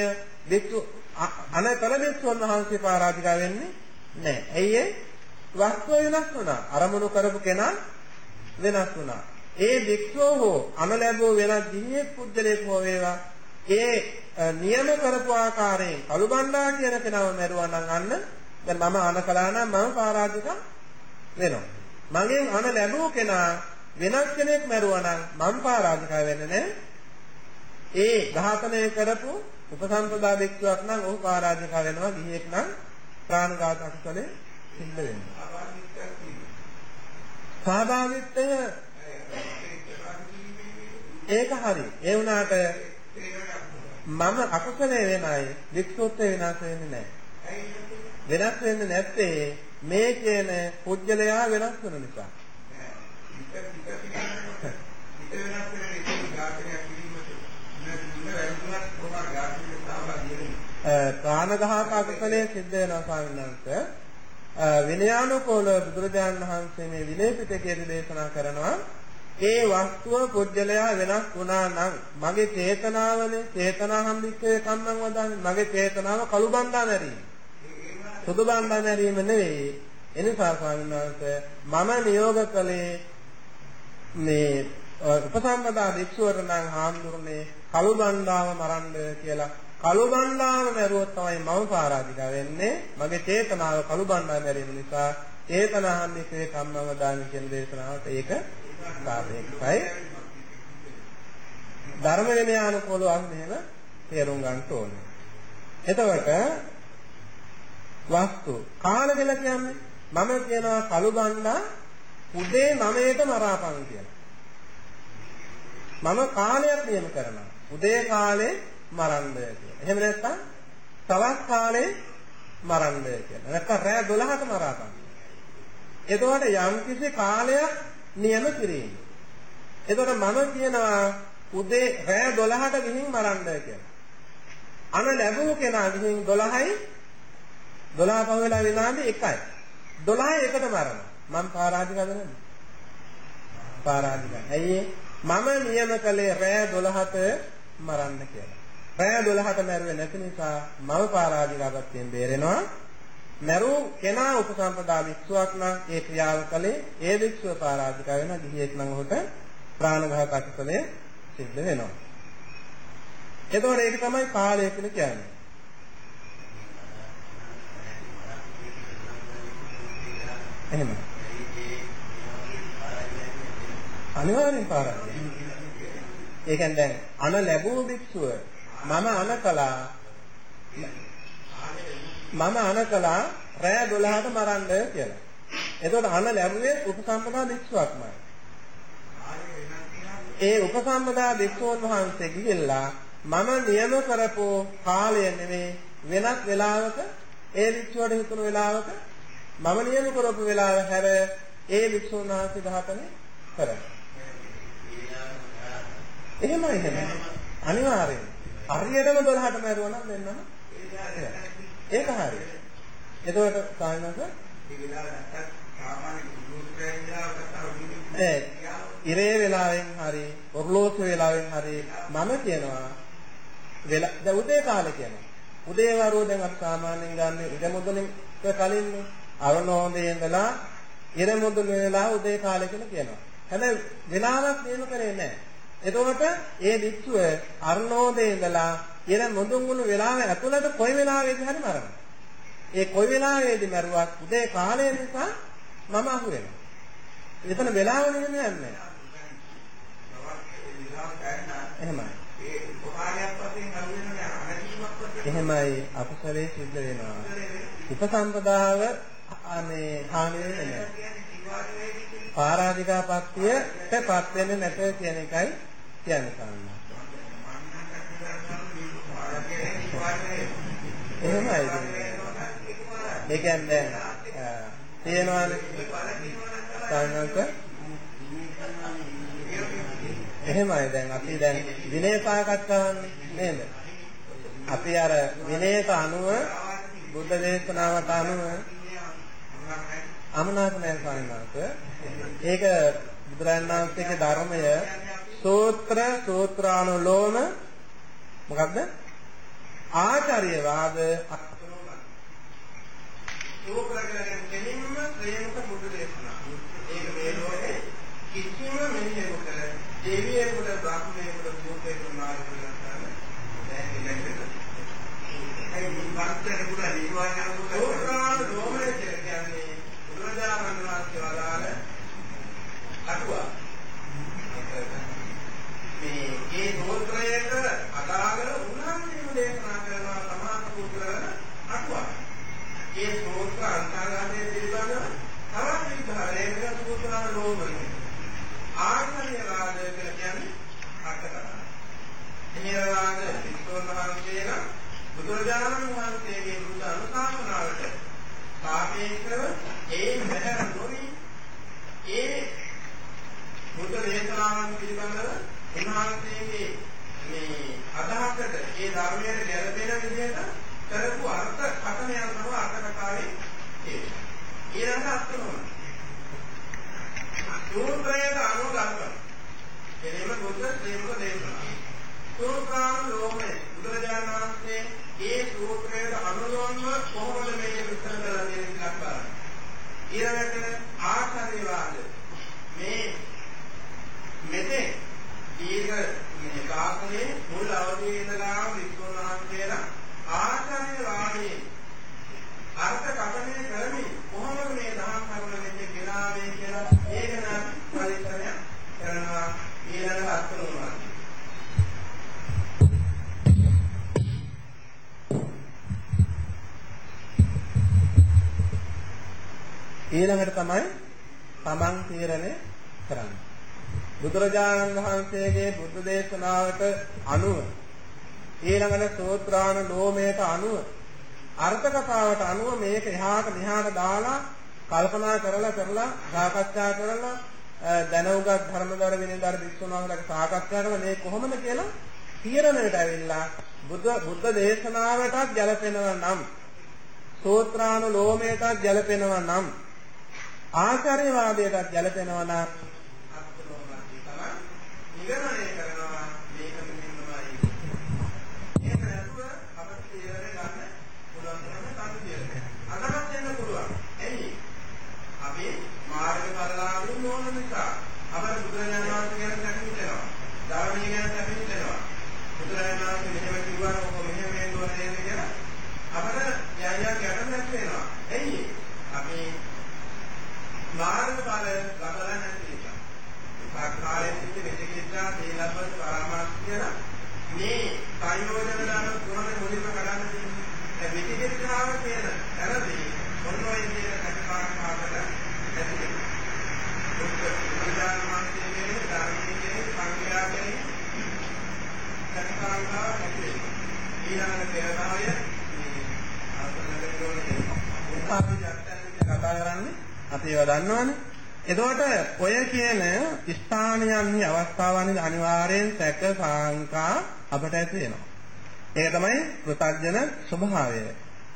භික්ෂු අන කල භික්ෂුන් වහන්සේ පාරාධිකා වෙන්නේ නැහැ. ඇයි ඒ? වස්තුව වෙනස් වුණා. අරමුණු කරපු කෙනා වෙනස් වුණා. ඒ භික්ෂුව හෝ අන ලැබූ වෙනත් ගිහියෙක් පුද්ගලයෙක් හෝ වේවා ඒ නියම කරපු ආකාරයෙන් කලුබණ්ඩා කියන කෙනාව මැරුවා නම් අන්න දැන් මම අන කළා නම් මම පරාජික වෙනවා. මගෙන් අන ලැබුව කෙනා වෙනස් කෙනෙක් මැරුවා නම් මම පරාජික වෙන්නේ නැහැ. ඒ ඝාතනය කරපු උපසම්පදා භික්ෂුවක් නම් ඔහු පරාජික වෙනවා. ගිහියෙක් නම් ප්‍රාණඝාත අකුසලේ සිද්ධ වෙනවා. සාභාවිකත්වය ඒක හරි. ඒ වුණාට මම අකුසලයේ වෙනයි වික්ෂෝත්ය වෙනස් වෙන්නේ නැහැ. වෙනස් වෙන්නේ නැත්තේ මේ කියන පුජ්‍යලයා වෙනස් වෙන නිසා. ප්‍රාණඝාත අකුසලයේ සිද්ධ වෙනවා ස්වාමීන් වහන්සේ. විනයානුකූල බුදුරජාණන් වහන්සේ මේ විනය පිටකයේ දේශනා කරනවා ඒ වස්තුව පුජ්‍යලයා වෙනස් වුණා නම් මගේ චේතනාවනේ චේතනාහම් වික්කේ කම්මං වදාන්නේ මගේ චේතනාව කළු බණ්ඩා මැරීම. සුදු බණ්ඩා මැරීම නෙවෙයි. එනිසා ස්වාමීන් වහන්සේ මම නියෝග කළේ මේ උපසම්පදා භික්ෂුවට නම් හාමුදුරනේ කළු බණ්ඩාව මරන්න කියලා කළු බණ්ඩාව මැරුවොත් තමයි මම පාරාධිකා වෙන්නේ. මගේ චේතනාව කළු බණ්ඩා මැරීම නිසා චේතනාහම් වික්කේ කම්මං වදාන්නේ කියන දේශනාවට ඒක සාපේක්ෂයි. ධර්ම විනයානුකූලව මෙහෙම තේරුම් ගන්න ඕනේ. එතකොට වස්තු කාල කියලා කියන්නේ මම කියනවා කළු බණ්ඩා උදේ 9ට මරාපන් කියලා. මම කාලයක් නියම කරනවා. උදේ කාලේ මරන්න කියලා. එහෙම නැත්නම් සවස් කාලේ මරන්න කියලා. නැත්නම් රෑ 12ට මරාපන්. එතකොට යම් කිසි කාලයක් නියම කිරීම. එතකොට මම කියනවා උදේ රෑ 12ට ගිහින් මරන්න කියලා. අන ලැබුව කෙනා ගිහින් 12යි 12 පහ වෙලා විනාඩි 1යි. 12 එකට මරනවා. මම පාරාධිකද නැද්ද? පාරාධිකයි. ඇයි මම නියම කළේ රෑ 12ට මරන්න කියලා. රෑ 12ට මැරුවේ නැති නිසා මම පාරාධිකාපත්යෙන් බේරෙනවා. මැරූ කෙනා උපසම්පදා වික්ෂුවක් නම් ඒ ක්‍රියාව කළේ ඒ වික්ෂුව පාරාධිකා වෙන ගිහියෙක් නම් ඔහුට ප්‍රාණඝාත අකුසලය සිද්ධ වෙනවා. එතකොට ඒක තමයි කාලය කියලා කියන්නේ. එහෙම. අනිවාර්යෙන් පාරාධිකා. ඒ කියන්නේ දැන් අන ලැබූ වික්ෂුව මම අන කළා මම අනකලා රෑ 12ට මරන්න කියලා. එතකොට අන ලැබුවේ උපසම්පදා භික්ෂුවක්මයි. ඒ උපසම්පදා භික්ෂුන් වහන්සේ ගිහිල්ලා මම නියම කරපු කාලය නෙමෙයි වෙනත් වෙලාවක ඒ භික්ෂුවට හිතුණු වෙලාවක මම නියම කරපු වෙලාව හැර ඒ භික්ෂුන් වහන්සේ ඝාතනය කරා. එහෙමයි එහෙමයි. අනිවාර්යයෙන්. හරියටම 12ට මරුවා නම් දෙන්නම ඒක හරි. එතකොට ඒ ඉරේ වෙලාවෙන් හරි ඔර්ලෝසු වෙලාවෙන් හරි මම කියනවා වෙලා දැන් උදේ කාලේ කියනවා. උදේ වරුව දැන් අපි සාමාන්‍යයෙන් ගන්න ඉර මුදලින් කලින්නේ අවනෝන්දේ ඉඳලා ඉර මුදල වෙලා උදේ කාලේ කියලා කියනවා. හැබැයි වෙලාවක් නියම කරේ නැහැ. එතකොට ඒ වික්ෂුව අර්ණෝදේ ඉඳලා ඉර මුදුන් වුණු වෙලාව ඇතුළත කොයි වෙලාවෙදී හරි මරනවා. ඒ කොයි වෙලාවෙදී මරුවත් උදේ කාලය නිසා මම අහු වෙනවා. එතන වෙලාව නෙමෙයි යන්නේ. එහෙමයි. එහෙමයි අකුසලයේ සිද්ධ වෙනවා. උපසම්පදාව අනේ හානි වෙන්නේ නැහැ. පාරාධිකා පත්‍යයටපත් වෙන්නේ නැත කියන එකයි කියන්නේ සාමාන්‍යයෙන්. එහෙමයි. ඒ කියන්නේ තියෙනවානේ සංඝක එහෙමයි දැන් අපි දැන් විනය සාකච්ඡාවන්නේ නේද? අපි අර විනයට අනුව බුද්ධ දේශනාවට අනුව අමනාප නැහැ ස්වාමීනාත්. ඒක බුදුරජාණන් වහන්සේගේ ධර්මය සූත්‍ර සූත්‍රානුලෝම මොකක්ද? ආචාර්ය වාද ශෝක කරගෙන කෙලින්ම ප්‍රේමක බුදු දේශනා. ඒක මේ ලෝකේ කිසිම මිනිහෙකුට දෙවියෙකුට බ්‍රහ්මයෙකුට භූතයෙකුට නායකයෙකුට දැන් ඉලක්කද. ඒ විපස්සනෙකුට නිවාරණයකට ඕකාන ලෝමනේ කියන්නේ බුදුරජාණන් වහන්සේ වදාළ අටුවා. මේ ඒ ගෝත්‍රයට අදාළ උන්වහන්සේම දේශනා කරනවා සමාන සූත්‍රවල අටුවා. ඒ සූත්‍ර අන්තර්ගතයේ පිළිබඳව තවත් විභාගයක සූත්‍රවල ලෝමනේ. ආර්ය වාද කියලා කියන්නේ අටකරන. එනිය වාද විස්තෝන් වහන්සේලා බුදුරජාණන් වහන්සේගේ බුද්ධ අනුශාසනාවට සාපේක්ෂව ඒ මෙහෙර නොවි ඒ බුද්ධ දේශනාවන් පිළිබඳව උන්වහන්සේගේ මේ අදහසට ඒ ධර්මයට ගැළපෙන විදිහට කරපු අර්ථ කථනයක් තමයි අර්ථ කතාවේ තියෙන්නේ. ඊළඟ අත්නෝන. සූත්‍රයට අනුව ගන්නවා. එනේම බුද්ධ ශ්‍රේමක දේශනා. සූත්‍රාන් ලෝමේ බුදුරජාණන් වහන්සේ ඒ සූත්‍රයට අනුලෝමව කොහොමද මේක විස්තර කරලා තියෙන්නේ කියලා බලන්න. ඊළඟට ආචාර්යවාද මේ මෙතේ දීර්ඝ මේ ශාසනයේ මුල් අවධියේ ඉඳලා වික්‍රම වහන්සේලා ඊළඟට තමයි තමන් තීරණය කරන්නේ. බුදුරජාණන් වහන්සේගේ බුද්ධ දේශනාවට අනුව ඊළඟට සෝත්‍රාණ ලෝමයට අනුව අර්ථ කතාවට අනුව මේක එහාට මෙහාට දාලා කල්පනා කරලා කරලා සාකච්ඡා කරලා දැනුගත් ධර්මදර විනයදර විශ්වනාමලට සාකච්ඡා කරලා මේ කොහොමද කියලා තීරණයට ඇවිල්ලා බුද්ධ බුද්ධ දේශනාවටත් ගැලපෙනවා නම් සෝත්‍රාණු ලෝමයටත් ගැලපෙනවා නම් ආචාර්යවාදයටත් ගැලපෙනවා නම් නිගමනය කරනවා මේක මෙන්නමයි. ඒක නැතුව අපිට තීරණය ගන්න පුළුවන් තරම කටු තීරණය. අදහස් දෙන්න පුළුවන්. එයි අපි මාර්ගඵලලාභී නොවන නිසා අපට බුදුරජාණන් වහන්සේ ගැන සැකහිතෙනවා. ධර්මයේ ගැන සැකහිතෙනවා. බුදුරජාණන් වහන්සේ මෙහෙම කිව්වා ඔබ මෙහෙම වෙන්න ඕනේ නේද කියලා අපට යයියා ගැටලුවක් වෙනවා. එයි අපි මාර්ගඵල ලබලා නැති නිසා. සාකාරයෙන් සිට විචිකිච්ඡා සීලබ්බත පරාමාර්ථ කියලා මේ සංයෝජන දාන තුනම මුලින්ම කරන්න තියෙන්නේ. ඒ විචිකිච්ඡාව කියන තරදී මොනවයි කියන කටපාඩම් නැති වෙනවා. බුද්ධ මාර්ගයේ ධර්මයේ සංඛ්‍යාවේ කටපාඩම් නැති වෙනවා. ඊළඟ පෙරදාය මේ අසලකට ගොනේ උපාපි ජත්තන් කතා කරන්නේ අපි ඒවා දන්නවනේ. එතකොට ඔය කියන ස්ථානයන්හි අවස්ථාවන්හි අනිවාර්යෙන් සැක සංකා අපට ඇති වෙනවා. ඒක තමයි ප්‍රත්‍යඥ ස්වභාවය.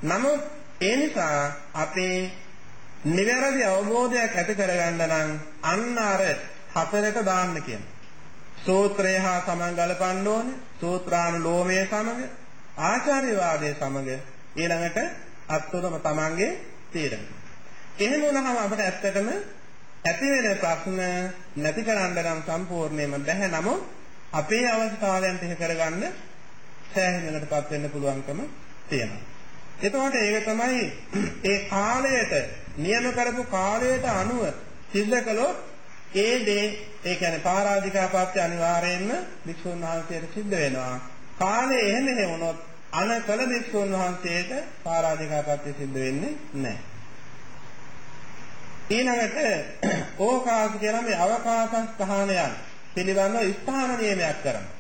නමුත් ඒ නිසා අපේ නිවැරදි අවබෝධයක් ඇති කරගන්න නම් අන්න අර හතරට දාන්න කියන. සූත්‍රය හා සමන් ගලපන්න ඕනේ. සූත්‍රානුලෝමයේ සමග ආචාර්යවාදයේ සමග ඊළඟට අත්තුරම තමන්ගේ තීරණ. එහෙම වුණාම අපිට ඇත්තටම ඇති වෙන ප්‍රශ්න නැති කරන්න නම් සම්පූර්ණයෙන්ම බැහැ නමුත් අපේ අවස්ථාවෙන් තේ කරගන්න සෑහෙනකටපත් වෙන්න පුළුවන්කම තියෙනවා. එතකොට ඒක තමයි ඒ කාලයට නියම කරපු කාලයට අනුව සිද්ධ කළොත් ඒ දේ ඒ කියන්නේ පාරාධිකාපත්‍ය අනිවාර්යයෙන්ම වික්ෂුන් වහන්සේට සිද්ධ වෙනවා. කාලේ එහෙම නෙවුනොත් අනකල වික්ෂුන් වහන්සේට පාරාධිකාපත්‍ය සිද්ධ වෙන්නේ නැහැ. ඊළඟට ඕකාස කියන මේ අවකාශ ස්ථානයන් පිළිබඳව ස්ථාන නියමයක් කරනවා.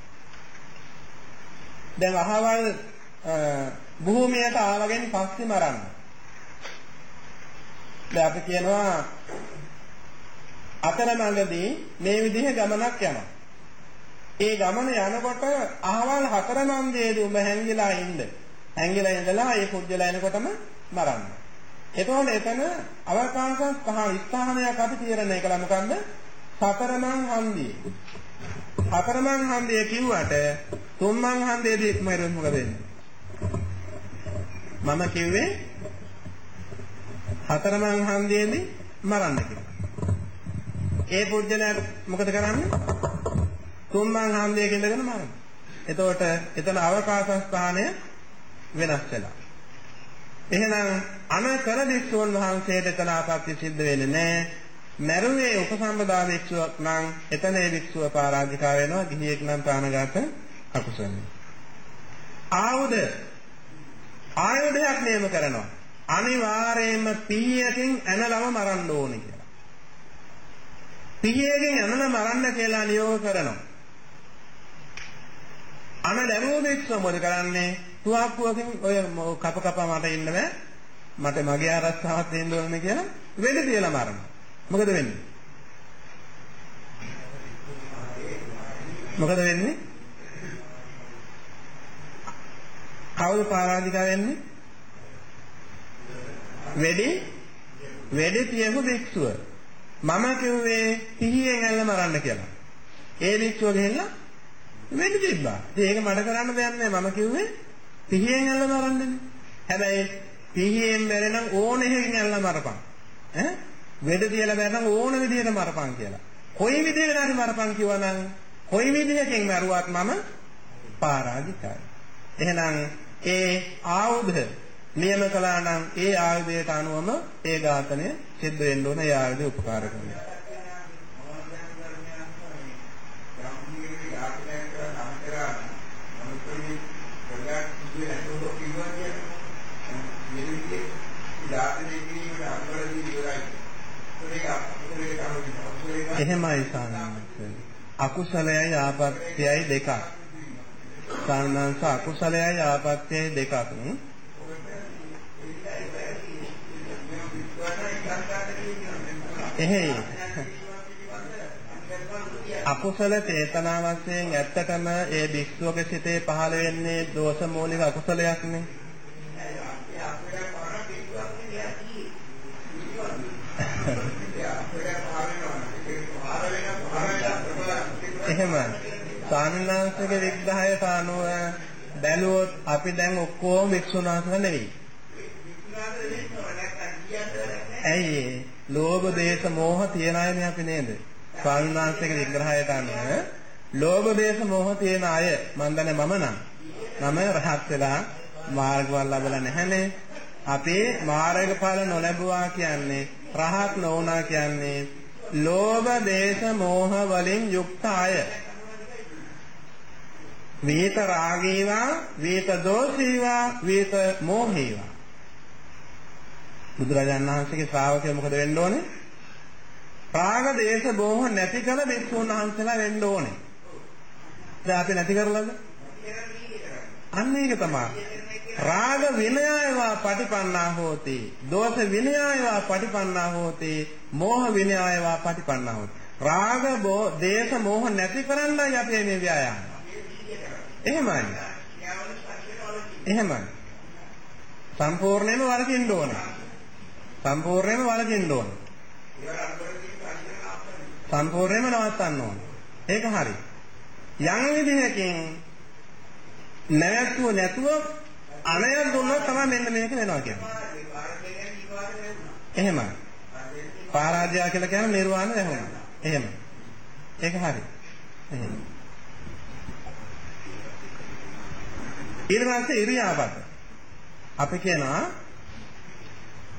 දැන් අහවල් භූමියට ආවගෙන පස්සේ මරන්න. දැන් අපි කියනවා අතරමඟදී මේ විදිහේ ගමනක් යනවා. ඒ ගමන යනකොට අහවල් හතර මන්දේදී උඹ හැංගිලා ඉන්න. හැංගිලා ඉඳලා ඒ පුජ්‍යලා එනකොටම මරන්න. එතකොට එතන අවකාශ පහ ස්ථානයක් අපි තීරණය කළා මොකන්ද? සතරමන් හන්දිය. හතරමන් හන්දිය කිව්වට තුන්මන් හන්දියේදී මම මොකද වෙන්නේ? මම කිව්වේ හතරමන් හන්දියේදී මරන්න කියලා. ඒ පුජ්‍යලයාට මොකද කරන්නේ? තුන්මන් හන්දියක ඉඳගෙන මරන්න. එතකොට එතන අවකාශ ස්ථානය වෙනස් වෙලා. එහෙනම් අනකර භික්ෂුන් වහන්සේට එතන ආපත්‍ය සිද්ධ වෙන්නේ නැහැ. මරුවේ උපසම්පදා භික්ෂුවක් නම් එතන ඒ භික්ෂුව පරාජිකා වෙනවා. ගිහියෙක් නම් ප්‍රාණඝාත අකුසලයි. ආයුධ ආයුධයක් නියම කරනවා. අනිවාර්යයෙන්ම පීයකින් ඇනලම මරන්න ඕනේ කියලා. පීයකින් ඇනලා මරන්න කියලා නියෝග කරනවා. අන ලැබුව භික්ෂුව මොකද කරන්නේ? තුවාක්කුවකින් ඔය කප කප මට ඉන්න බෑ. මට මගේ ආරක්ෂාවක් දෙන්න ඕනේ කියලා වෙඩ තියලා මරනවා. මොකද වෙන්නේ? මොකද වෙන්නේ? කවුද පරාජිකා වෙන්නේ? වෙඩි වෙඩි තියපු භික්ෂුව. මම කිව්වේ සිහියෙන් ඇල්ල මරන්න කියලා. ඒ භික්ෂුව ගිහිල්ලා වෙඩි තිබ්බා. ඉතින් ඒක මට කරන්න දෙයක් නෑ. මම කිව්වේ සිහියෙන් ඇල්ල මරන්නනේ. හැබැයි සිහියෙන් බැරෙනම් ඕන එකකින් ඇල්ල මරපන්. ඈ වෙඩ තියලා බැරනම් ඕන විදිහට මරපන් කියලා. කොයි විදිහකට හරි මරපන් කිව්වනම් කොයි විදිහකින් මරුවත් මම පරාජිතයි. එහෙනම් ඒ ආයුධ නියම කළා නම් ඒ ආයුධයට අනුවම ඒ ඝාතනය සිද්ධ වෙන්න ඕන ඒ ආයුධය උපකාර කරනවා. එහෙමයි සානංශ. අකුසලයයි ආපත්‍යයයි දෙකක්. සානංශ අකුසලයයි ආපත්‍යයයි දෙකක්. එහෙයි. අකුසල චේතනා වශයෙන් ඇත්තටම ඒ භික්ෂුවගේ සිතේ පහළ වෙන්නේ දෝෂ මූලික අකුසලයක්නේ. එහෙමයි. සාන්නාංශික විග්‍රහයට අනුව බැලුවොත් අපි දැන් ඔක්කොම වික්ෂුණාසන නෙවෙයි. ඇයි ලෝභ දේශ මෝහ තියන අයනේ අපි නේද? සාන්නාංශික විග්‍රහයට අනුව ලෝභ දේශ මෝහ තියන අය මන් දන්නේ මම නම් මම රහත් වෙලා මාර්ගවල ලැබලා නැහැනේ. අපේ මාර්ගඵල නොලැබුවා කියන්නේ රහත් නොවුනා කියන්නේ ලෝභ දේශ මෝහ වලින් යුක්ත අය. වේත රාගේවා වේත දෝෂේවා වේත මෝහේවා. බුදුරජාණන් වහන්සේගේ ශ්‍රාවකයෝ මොකද වෙන්න ඕනේ? රාග දේශ මෝහ නැති කල බිස්සුන් වහන්සේලා වෙන්න ඕනේ. දැන් අපි නැති කරලාද? අන්න ඒක තමයි. රාග විනයයවා පටිපන්නා හෝති. දෝෂ විනයයවා පටිපන්නා හෝති. මෝහ විනයයවා පටිපන්නා හෝති. රාග දේශ මෝහ නැති කරන්නයි අපි මේ ව්‍යායාම. එහෙමයි. එහෙමයි. සම්පූර්ණයෙන්ම වලකින්න ඕන. සම්පූර්ණයෙන්ම වලකින්න ඕන. සම්පූර්ණයෙන්ම නවත්තන්න ඕන. ඒක හරි. යම් විදිහකින් නැවතුව නැතුව අනය දුන්නොත් තමයි මෙන්න මේක වෙනවා කියන්නේ. එහෙමයි. පරාජය කියලා කියන්නේ නිර්වාණය වෙනවා. එහෙම. ඒක හරි. එහෙම. ඊළඟට ඉරියාපත. අපි කියනවා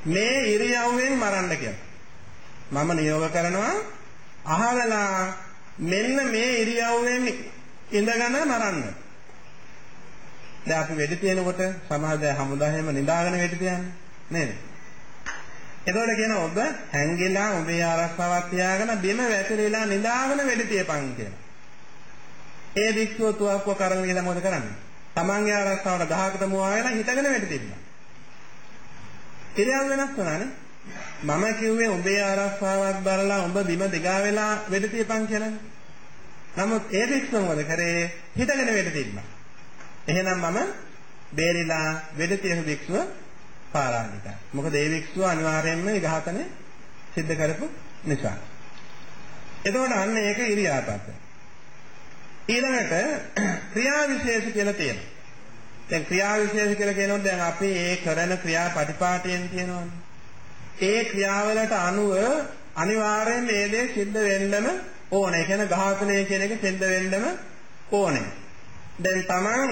මේ ඉරියව්වෙන් මරන්න කියලා. මම නියෝග කරනවා අහවලා මෙන්න මේ ඉරියව්වෙන් ඉඳගෙන මරන්න. දැන් අපි වෙඩි තියනකොට සමහර දැන් හමුදා හැම නිදාගෙන වෙඩි තියන්නේ නේද? එතකොට කියන ඔබ හැංගිලා ඔබේ ආරක්ෂාවක් තියාගෙන බිම වැතිරිලා නිදාගෙන වෙඩි තියපන් කියලා. ඒ වික්ෂුව තුවක්කුව කරගෙන ගිහලා මොකද කරන්නේ? තමන්ගේ ආරක්ෂාවට ගහකට මුවා වෙලා හිටගෙන වෙඩි තිබ්බා. ඉරියව් වෙනස් වුණානේ. මම කිව්වේ ඔබේ ආරක්ෂාවක් බලලා ඔබ බිම දිගා වෙලා වෙඩි තියපන් කියලා. නමුත් ඒ වික්ෂුව මොකද කරේ? හිටගෙන වෙඩි තිබ්බා. එහෙනම් මම බේරිලා වෙද තියෙන භික්ෂුව පාරාණිකයි. මොකද ඒ භික්ෂුව අනිවාර්යයෙන්ම ඒ ඝාතනය සිද්ධ කරපු නිසා. එතකොට අන්න ඒක ඉරියාපත. ඊළඟට ක්‍රියා විශේෂ කියලා තියෙනවා. දැන් ක්‍රියා විශේෂ කියලා කියනොත් දැන් අපි ඒ කරන ක්‍රියා ප්‍රතිපාටයෙන් කියනවනේ. ඒ ක්‍රියාවලට අනුව අනිවාර්යයෙන් මේ දේ සිද්ධ වෙන්නම ඕනේ. ඒ කියන්නේ ඝාතනය කියන එක සිද්ධ වෙන්නම ඕනේ. දැන් Taman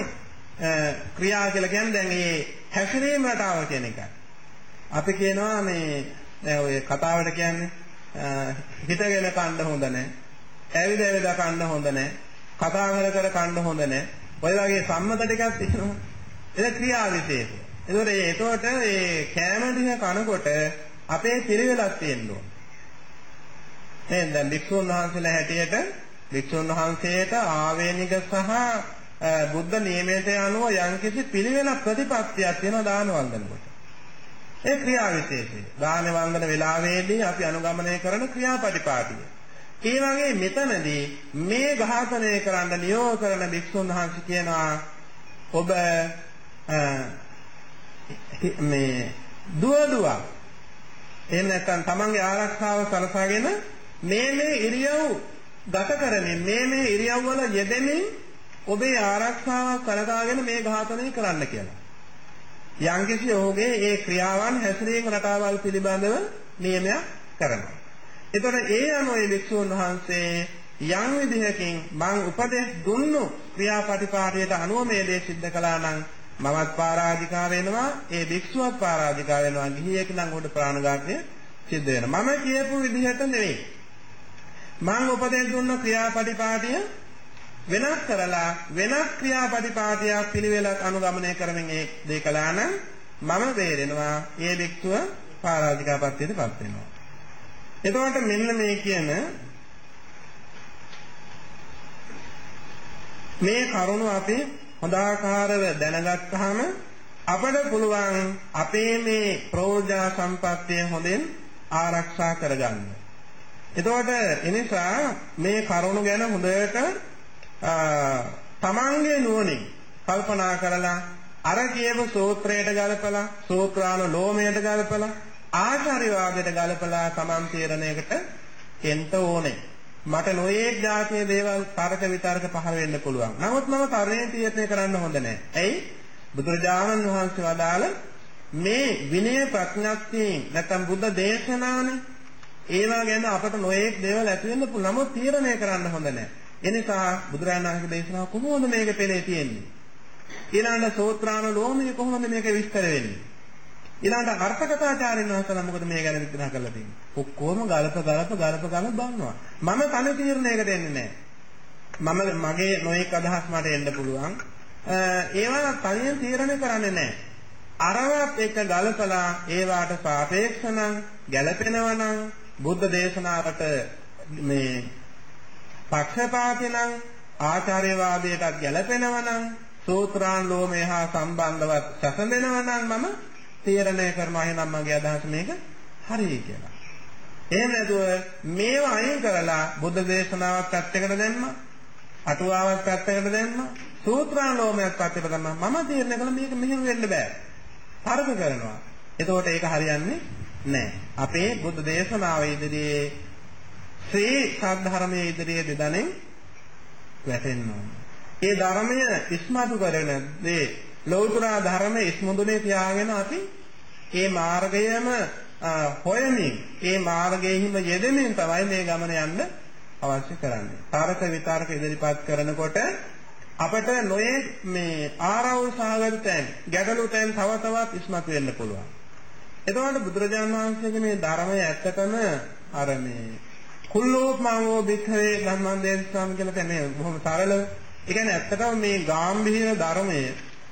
ක්‍රියා කියලා කියන්නේ දැන් මේ හැසිරීම රටාව කියන එකයි. අපි කියනවා මේ දැන් ඔය කතාවට කියන්නේ හිතගෙන කන්න හොඳ නැහැ. ඇවිද ඇවිද කන්න හොඳ නැහැ. කතා කර කර කන්න හොඳ නැහැ. ඔය වගේ සම්මත ටිකක් තියෙනවා. ඒක ක්‍රියා විශේෂ. ඒතකොට ඒ එතකොට ඒ කෑම ටික කනකොට අපේ පිළිවෙලක් තියෙන්න ඕන. එහෙනම් දැන් වික්ෂුන් වහන්සේලා හැටියට වික්ෂුන් වහන්සේට ආවේනික සහ බුද්ධ නියමයට අනුව යම්කිසි පිළිවෙල ප්‍රතිපත්තියක් තියෙනවා දාන වන්දනකොට. ඒ ක්‍රියා විශේෂය. දාන වන්දන වෙලාවේදී අපි අනුගමනය කරන ක්‍රියාපටිපාටිය. ඒ වගේ මෙතනදී මේ ඝාතනය කරන්න නියෝග කරන භික්ෂුන් වහන්සේ කියනවා ඔබ මේ දුව දුව එහෙම නැත්නම් තමන්ගේ ආරක්ෂාව සලසාගෙන මේ මේ ඉරියව් ගත කරමින් මේ මේ ඉරියව් වල යෙදෙමින් ඔබේ ආරක්ෂාව සලකාගෙන මේ ඝාතනය කරන්න කියලා. යම්කිසි ඔහුගේ ඒ ක්‍රියාවන් හැසිරීම රටාවල් පිළිබඳව නියමයක් කරනවා. එතකොට ඒ අනුව ඒ වික්ෂුන් වහන්සේ යම් විදිහකින් මං උපදෙස් දුන්නු ක්‍රියාපටිපාටියට අනුව මේ දේ සිද්ධ කළා නම් මමත් පරාජිකා වෙනවා ඒ භික්ෂුවත් පරාජිකා වෙනවා ගිහියෙක් නම් උඩ ප්‍රාණඝාතය සිද්ධ වෙනවා මම කියපු විදිහට නෙවෙයි මම උපදෙස් දුන්න ක්‍රියාපටිපාටිය වෙනස් කරලා වෙනස් ක්‍රියාපටිපාටියක් පිළිවෙලක් අනුගමනය කරමින් ඒ දේ කළා නම් මම වේරෙනවා ඒ භික්ෂුව පරාජිකාපත්‍යයට පත් වෙනවා එතකොට මෙන්න මේ කියන මේ කරුණ අපි හොඳාකාරව දැනගත්තාම අපට පුළුවන් අපේ මේ ප්‍රෝජා සම්පත්තිය හොඳින් ආරක්ෂා කරගන්න. එතකොට එනිසා මේ කරුණ ගැන හොඳට තමන්ගේ නුවණින් කල්පනා කරලා අර කියපු සූත්‍රයට ගලපලා සූත්‍රාන ලෝමයට ගලපලා ආචාර්යවාදයට ගලපලා තමන් තීරණයකට එන්න ඕනේ. මට නොයේක් જાතිය දේවල් තර්ක විතර්ක පහළ වෙන්න පුළුවන්. නමුත් මම තරණය තීරණය කරන්න හොඳ නැහැ. ඇයි? බුදුරජාණන් වහන්සේ වදාළ මේ විනය ප්‍රඥාක්තියෙන් නැත්නම් බුද්ධ දේශනානේ ඒවා ගැන අපට නොයේක් දේවල් ඇති වෙන්න පුළුවන්. නමුත් තීරණය කරන්න හොඳ නැහැ. එනිසා බුදුරජාණන් වහන්සේගේ දේශනාව කොහොමද මේක පෙළේ තියෙන්නේ? ඊළඟ සෝත්‍රාන ලෝමයේ කොහොමද මේක විස්තර වෙන්නේ? ඊළඟට අර්ථකථාචාරින් වහන්සේලා මොකද මේ ගැන විග්‍රහ කරලා තියෙන්නේ? ඔක්කොම ගලප ගලප ගලප ගලප බලනවා. මම තන තීරණයකට එන්නේ නැහැ. මම මගේ නොඑක් අදහස් මට එන්න පුළුවන්. ඒවා තනියෙන් තීරණය කරන්නේ නැහැ. අරවත් එක ගලපලා ඒවාට සාපේක්ෂ නම් ගැළපෙනවා නම් බුද්ධ දේශනාවට මේ පක්ෂපාතී නම් ආචාර්යවාදයටත් ගැළපෙනවා නම් සූත්‍රාන් ලෝමේ හා සම්බන්ධවත් සැසඳෙනවා නම් මම තීරණය කරනවා එහෙනම් මගේ අදහස මේක හරියි කියලා. එහෙම නැතුව මේව අයින් කරලා බුද්ධ දේශනාවක් පැත්තකට දැම්මා. අටුවාවක් පැත්තකට දැම්මා. සූත්‍රාලෝමයක් පැත්තකට දැම්මා. මම තීරණය කළා මේක මෙහෙම වෙන්න බෑ. තර්ක කරනවා. එතකොට ඒක හරියන්නේ නැහැ. අපේ බුද්ධ දේශනාව ඉදිරියේ ශ්‍රී සද්ධර්මයේ ඉදිරියේ දෙදෙනෙන් වැටෙන්න ඕනේ. ඒ ධර්මය ඉස්මතු කරන දේ ලෞතර ධර්ම ඉස්මුදුනේ තියාගෙන අපි මේ මාර්ගයම හොයමින් ඒ මාර්ගයෙහිම යෙදෙමින් තමයි මේ ගමන යන්න අවශ්‍ය කරන්නේ. තරක විතරක ඉදිරිපත් කරනකොට අපට නොයේ මේ ආරවුල් සාගතයන් ගැටලු තැන් තව තවත් ඉස්මතු වෙන්න පුළුවන්. එතකොට බුදුරජාණන් වහන්සේගේ මේ ධර්මය ඇත්තටම අර මේ කුල්ලෝපමාවෝ භික්ඛවේ ධම්මං දේශාම කියලා තමයි බොහොම සරල. ඒ කියන්නේ ඇත්තටම මේ ගාම්භීර ධර්මයේ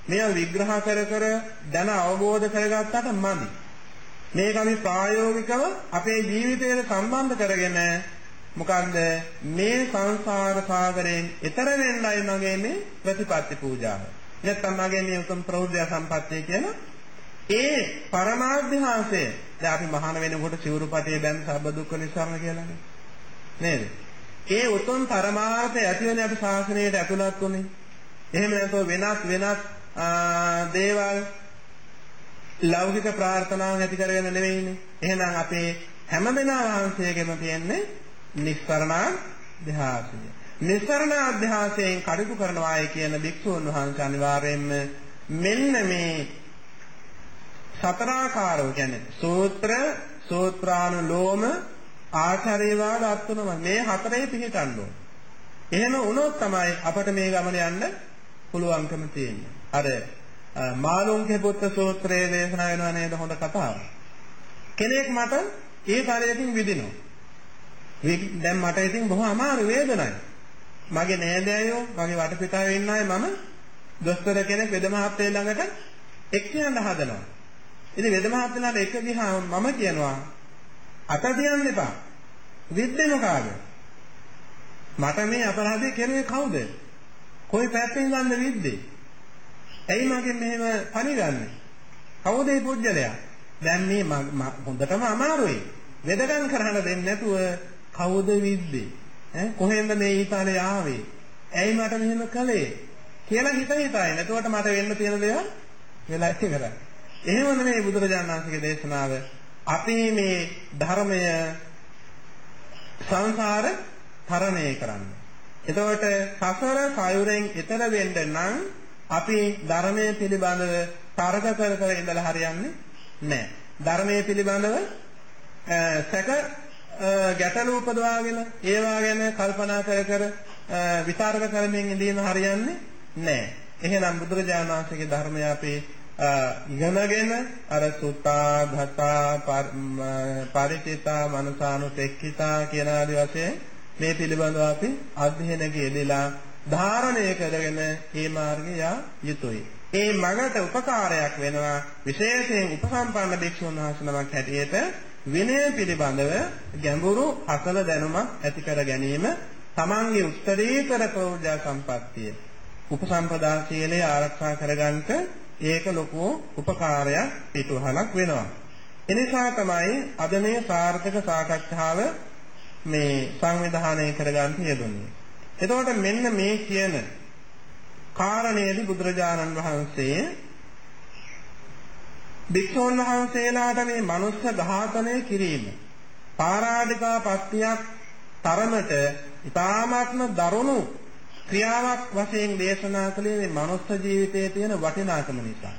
මේවා විග්‍රහ කර කර දැන අවබෝධ කරගත්තට මදි. මේක අපි ප්‍රායෝගිකව අපේ ජීවිතයට සම්බන්ධ කරගෙන මොකන්ද මේ සංසාර සාගරයෙන් එතර වෙන්නයි මගේ මේ ප්‍රතිපත්ති පූජාව. නැත්නම් මගේ මේ උතුම් ප්‍රෞද්ධ සම්පත්තිය කියන ඒ පරමාධ්‍යාංශය දැන් අපි මහාන වෙනකොට සිවුරුපතේ දැන් සබ්බ දුක්ඛ නිසරණ කියලානේ. නේද? ඒ උතුම් පරමාර්ථය ඇති වෙන්නේ අපි ශාසනයට ඇතුළත් උනේ. එහෙම නැත්නම් වෙනත් වෙනත් දේවල් ලෞකික ප්‍රාර්ථනාවන් ඇති කරගෙන නෙවෙයිනේ. එහෙනම් අපේ හැම දෙනා වහන්සේගෙම තියෙන්නේ නිස්සරණ අධ්‍යාසය. නිස්සරණ අධ්‍යාසයෙන් කටයුතු කරනවායි කියන භික්ෂුන් වහන්සේ අනිවාර්යයෙන්ම මෙන්න මේ සතරාකාරව කියන්නේ සූත්‍ර, සූත්‍රානුලෝම, ආචාර්යවාද අත්තුනම මේ හතරේ පිළිටන්න ඕන. එහෙම වුණොත් තමයි අපට මේ ගමන යන්න පුළුවන්කම තියෙන්නේ. අර මාළුන්ගේ පුත්ත සූත්‍රයේ දේශනා වෙනවා නේද හොඳ කතාවක්. කෙනෙක් මට ඒ කාලයකින් විදිනවා. දැන් මට ඉතින් බොහොම අමාරු වේදනයි. මගේ නෑදෑයෝ මගේ වටපිටාවේ ඉන්න අය මම දොස්තර කෙනෙක් වෙද මහත්තයා ළඟට එක් යන්න හදනවා. ඉතින් වෙද මහත්තයාට එක ගියාම මම කියනවා අත තියන්න එපා. විද්දේ මොකාද? මට මේ අපරාධය කෙරුවේ කවුද? කොයි පැත්තෙන් ගන්න විද්දේ? ඇයි මගෙන් මෙහෙම පණිගන්නේ? කවුද මේ පුජ්‍යලයා? දැන් මේ හොඳටම අමාරුයි. වෙදකම් කරන්න දෙන්නේ නැතුව කවුද විද්දේ? ඈ කොහෙන්ද මේ ඊතාලේ ආවේ? ඇයි මට මෙහෙම කළේ? කියලා හිත හිතයි. එතකොට මට වෙන්න තියෙන දේවල් වෙලා ඉවරයි. එහෙම නෙමෙයි බුදුරජාණන් වහන්සේගේ දේශනාව. අපි මේ ධර්මය සංසාර තරණය කරන්නේ. එතකොට සසර කයුරෙන් ඈතර වෙන්න නම් අපි ධර්මයේ පිළිබඳව තර්ක කර කර ඉඳලා හරියන්නේ නැහැ. ධර්මයේ පිළිබඳව සැක ගැටලු උපදවාගෙන ඒවා ගැන කල්පනා කර කර විචාරක කරමින් ඉඳීම හරියන්නේ නැහැ. එහෙනම් බුදුරජාණන් වහන්සේගේ ධර්මය අපි ඉගෙනගෙන අර සුත්තා ධතා පරිචිතා මනසානුපෙක්ඛිතා කියන ආදී වශයෙන් මේ පිළිබඳව අපි අධ්‍යයනයේ යෙදලා ධාරණය කරගෙන මේ මාර්ගය යා යුතුයි. ඒ මඟට උපකාරයක් වෙනවා විශේෂයෙන් උපසම්පන්න භික්ෂුන් වහන්සේ නමක් හැටියට විනය පිළිබඳව ගැඹුරු අසල දැනුමක් ඇති කර ගැනීම තමන්ගේ උත්තරීතර ප්‍රෝජා සම්පත්තිය උපසම්පදා සීලය ආරක්ෂා කරගන්නට ඒක ලොකු උපකාරයක් පිටුහලක් වෙනවා. එනිසා තමයි අද මේ සාර්ථක සාකච්ඡාව මේ සංවිධානය කරගන්න යෙදුනේ. එතකොට මෙන්න මේ කියන කාරණේදී බුදුරජාණන් වහන්සේ භික්ෂුන් වහන්සේලාට මේ මනුස්ස ඝාතනය කිරීම පාරාදිකා පත්‍යක් තරමට ඊ타මාත්ම දරුණු ක්‍රියාවක් වශයෙන් දේශනා කළේ මේ මනුස්ස ජීවිතයේ තියෙන වටිනාකම නිසා.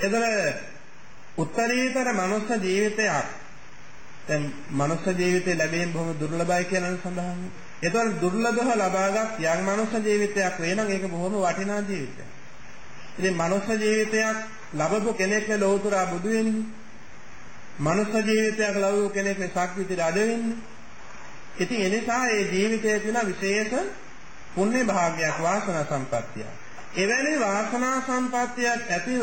එතන උත්තරීතර මනුස්ස ජීවිතයක් දැන් මනුස්ස ජීවිතය ලැබෙන්නේ බොහොම දුර්ලභයි කියලා සඳහන්. ඒතකොට දුර්ලභව ලබාගත් යම් මනුස්ස ජීවිතයක් වේ නම් ඒක බොහොම වටිනා ජීවිතයක්. ඉතින් මනුස්ස ජීවිතයක් ලැබපු කෙනෙක් ලෝතුරා බුදු වෙන්නේ. මනුස්ස ජීවිතයක් ලැබුව කෙනෙක් සක්විති රජ වෙන්නේ. ඉතින් ඒ නිසා මේ ජීවිතයේ තියෙන විශේෂ පුණ්‍ය භාග්යක් වාසනා සම්පත්තිය. එවැනි වාසනා සම්පත්තියක් ඇතිව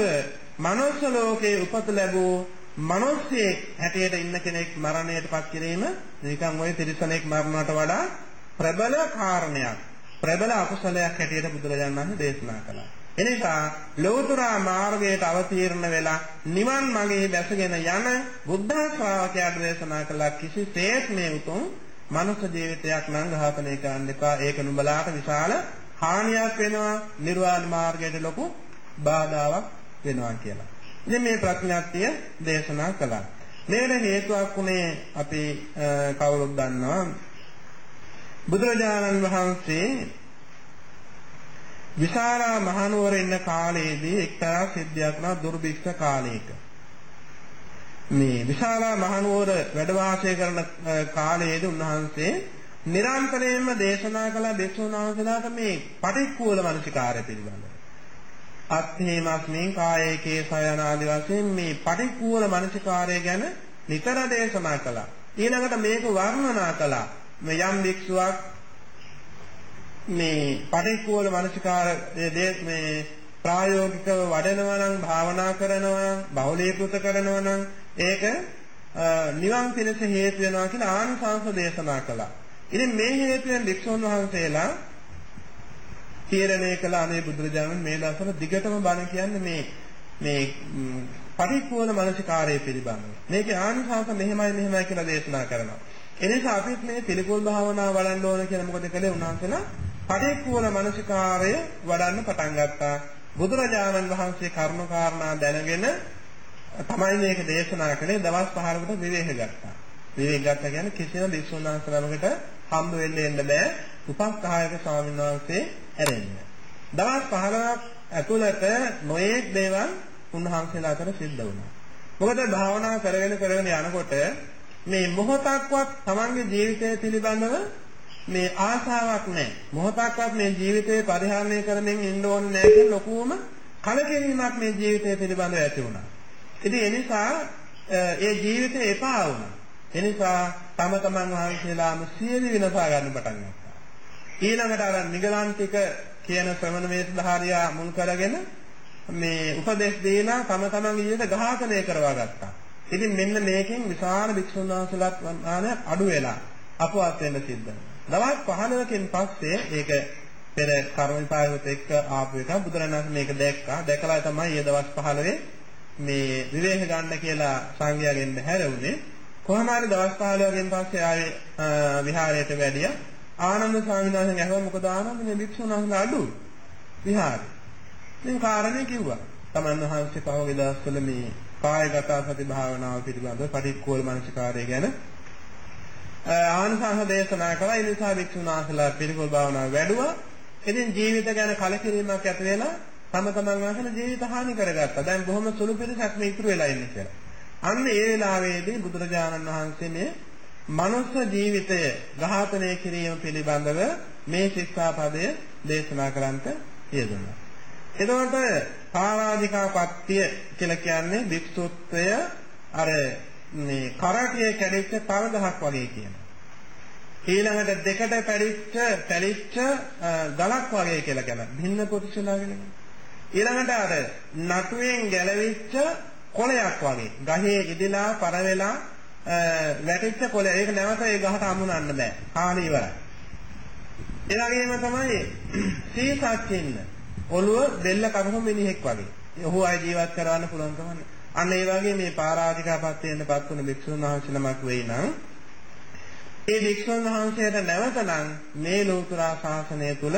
මනුස්ස ලෝකේ උපත ලැබූ මිනිස්සේ හැටියට ඉන්න කෙනෙක් මරණයටපත් කිරීම නිකන් ওই තිරිසනෙක් මරණයට වඩා ප්‍රබල කාරණයක්. ප්‍රබල අකුසලයක් හැටියට බුදුරජාණන් වහන්සේ දේශනා කළා. එනිසා ලෝතුරා මාර්ගයට අවතීර්ණ වෙලා නිවන් මාගේ දැසගෙන යන බුද්ධ ශ්‍රාවකයාට දේශනා කළ කිසිසේත් මේ උතුම් මනුෂ්‍ය ජීවිතයක් නම් ඝාතනය කරන්න එපා. ඒක නුඹලාට විශාල හානියක් වෙනවා. නිර්වාණ මාර්ගයට ලොකු බාධාවක් වෙනවා කියලා. ඉතින් මේ ප්‍රඥාත්තිය දේශනා කළා. මේකට හේතුවක් උනේ අපි කවුරුත් දන්නවා. බුදුරජාණන් වහන්සේ විශාලා මහනුවර ඉන්න කාලයේදී එක්තරා සිද්ධියක් නා දුර්භික්ෂ කාලයක මේ විශාලා මහනුවර වැඩ වාසය කරන කාලයේදී උන්වහන්සේ නිරන්තරයෙන්ම දේශනා කළ භික්ෂුන් වහන්සේලාට මේ පටික්කුල මනසිකාරය පිළිබඳව. අත්ථේමස්මින් කායේ කේසයන ආදි වශයෙන් මේ පටික්කුල මනසිකාරය ගැන නිතර දේශනා කළා. ඊළඟට මේක වර්ණනා කළා. මේ යම් භික්ෂුවක් මේ පටික්කුල මනසිකාර මේ ප්‍රායෝගිකව වඩනවා නම් භාවනා කරනවා නම් බහුලීකృత කරනවා නම් ඒක නිවන් පිණිස හේතු වෙනවා කියලා ආනිසංස දේශනා කළා. ඉතින් මේ හේතුවෙන් වික්ෂුන් වහන්සේලා තීරණය කළ අනේ බුදුරජාණන් මේ දවස්වල දිගටම බණ කියන්නේ මේ මේ පරිපූර්ණ මානසිකාරය පිළිබඳව. මේකේ ආනිසංස මෙහෙමයි මෙහෙමයි කියලා දේශනා කරනවා. එනිසා අපිත් මේ පිළිකුල් භාවනාව වඩන්න ඕන කියලා මොකද කළේ උන්වහන්සේලා පරිපූර්ණ මානසිකාරය වඩන්න පටන් ගත්තා. බුදුරජාණන් වහන්සේ කරුණු කාරණා දැනගෙන තමයි මේක දේශනා කළේ දවස් 5කට විවේක ගත්තා. විවේක ගත්තා කියන්නේ කිසිම භික්ෂුන් වහන්සේලාමකට හම්බ වෙන්න එන්න බෑ. උපස්ථායක ස්වාමීන් වහන්සේ ඇරෙන්න. දවස් 15ක් ඇතුළත නොයේක් දේවල් උන්වහන්සේලා අතර සිද්ධ වුණා. මොකද භාවනා කරගෙන කරගෙන යනකොට මේ මොහොතක්වත් තමන්ගේ ජීවිතය පිළිබඳව මේ ආසාවක් නැහැ. මොහොතක්වත් මේ ජීවිතේ පරිහරණය කරමින් ඉන්න ඕනේ නැහැ කියන ලොකුම කලකිරීමක් මේ ජීවිතය පිළිබඳව ඇති වුණා. ඉතින් ඒ නිසා ඒ ජීවිතේ එපා වුණා. ඒ නිසා තම තමන් වහන්සේලාම සියලු විනාශා ගන්න පටන් ගත්තා. ඊළඟට අර නිගලන්තික කියන ශ්‍රමණ වේශධාරියා මුල් කරගෙන මේ උපදේශ දීලා තම තමන්ගේ ජීවිත ඝාතනය කරවා ගත්තා. ඉතින් මෙන්න මේකෙන් විශාල භික්ෂුන් වහන්සේලාත් ආනයක් අඩු වෙලා අපවත් වෙන්න සිද්ධ වෙනවා. දවස් 15කින් පස්සේ ඒක පෙර කර්මපායවත් එක්ක ආපු එක බුදුරණන් මේක දැක්කා. දැකලා තමයි ඒ දවස් 15 මේ විවේක ගන්න කියලා සංඝයාගෙන් හැරෙුනේ. කොහොම හරි දවස් 15කින් පස්සේ ආවේ විහාරයට වැඩිය. ආනන්ද ස්වාමීන් වහන්සේ අහුවා මොකද ආනන්ද මේ භික්ෂුන් වහන්සේලා අඩු විහාරේ. ඉතින් කාරණේ කිව්වා. තමන් වහන්සේ පහුගිය දවස්වල මේ කායගත සති භාවනාව පිළිබඳව පරික්කෝල මනසිකාරය ගැන ආනසංහ දේශනා කළා. ඒ නිසා වික්ෂුන් වහන්සේලා පිළිකෝල භාවනාව වැඩුවා. ඉතින් ජීවිත ගැන කලකිරීමක් ඇති වෙලා තම තමන් වහන්සේ ජීවිත හානි කරගත්තා. දැන් බොහොම සුළු පිරිසක් මේ ඉතුරු වෙලා ඉන්නේ කියලා. අන්න ඒ වෙලාවේදී බුදුරජාණන් වහන්සේ මේ මනුෂ්‍ය ජීවිතය ඝාතනය කිරීම පිළිබඳව මේ ශික්ෂාපදය දේශනා කරන්නට යෙදුණා. එතකොට පාරාධිකාපත්‍ය කියලා කියන්නේ වික්ෂුත්වය අර මේ කරටියේ කැඩිච්ච පරදහක් වගේ කියනවා. ඊළඟට දෙකට පැලිච්ච පැලිච්ච ගලක් වගේ කියලා කියනවා. භින්න කොටසලා කියනවා. ඊළඟට අර නටුවෙන් ගැලවිච්ච කොළයක් වගේ. ගහේ ඉදිලා පරවෙලා වැටිච්ච කොළ. ඒක නැවත ඒ ගහට අමුණන්න බෑ. කාලය ඉවරයි. ඒ වගේම තමයි සීසත් ඉන්න. ඔළුව දෙල්ල කපපු මිනිහෙක් වගේ. ඔහු අය ජීවත් කරවන්න පුළුවන් කමන්නේ. අන්න ඒ වගේ මේ පාරාධිකාපත්යෙන්පත් වුණ භික්ෂුන් වහන්සේ නමක් වෙයි නම් ඒ භික්ෂුන් වහන්සේට නැවතනම් මේ ලෝතුරා ශාසනය තුල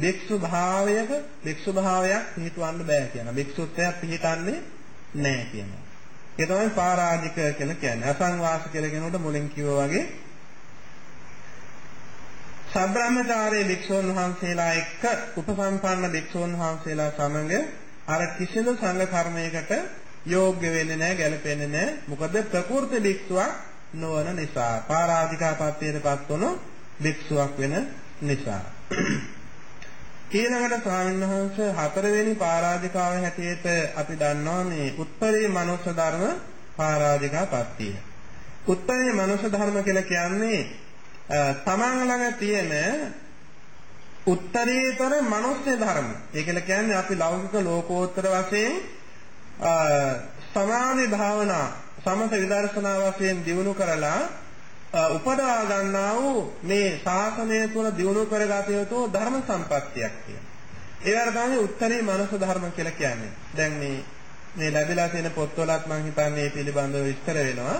භික්ෂු භාවයක භික්ෂු භාවයක් පිළිටවන්න බෑ කියනවා. භික්ෂුත්වයක් පිළිටන්නේ නැහැ කියනවා. ඒ තමයි පාරාජික කියලා කියන්නේ. අසංවාස කියලා කියනකොට මුලින් කිව්වා වගේ සබ්‍රාහ්මචාරයේ භික්ෂුන් වහන්සේලා එක්ක උපසම්පන්න භික්ෂුන් වහන්සේලා සමග අර කිසිදු සංඝ කර්මයකට යෝග්‍ය වෙන්නේ නැහැ, ගැලපෙන්නේ නැහැ. මොකද ප්‍රකෘති භික්ෂුවක් නොවන නිසා. පාරාධිකාපත්‍යයටපත් වුණු භික්ෂුවක් වෙන නිසා. ඊළඟට ස්වාමීන් වහන්සේ හතරවෙනි පරාධිකාව හැටියට අපි දන්නවා මේ උත්තරී මනුෂ්‍ය ධර්ම පරාධිකාපත්තිය. උත්තරී මනුෂ්‍ය ධර්ම කියලා කියන්නේ තමන් ළඟ තියෙන උත්තරීතර මනුෂ්‍ය ධර්ම. ඒ කියලා කියන්නේ අපි ලෞකික ලෝකෝත්තර වශයෙන් සමාධි භාවනා සමත විදර්ශනා වශයෙන් දිනු කරලා උපදවා ගන්නා වූ මේ ශාසනය තුළ දිනු කරගත යුතු ධර්ම සම්පත්තියක් කියනවා. ඒවට තමයි උත්තරී මනස ධර්ම කියලා කියන්නේ. දැන් මේ මේ ලැබිලා තියෙන පොත්වලත් මම හිතන්නේ මේ පිළිබඳව විස්තර වෙනවා.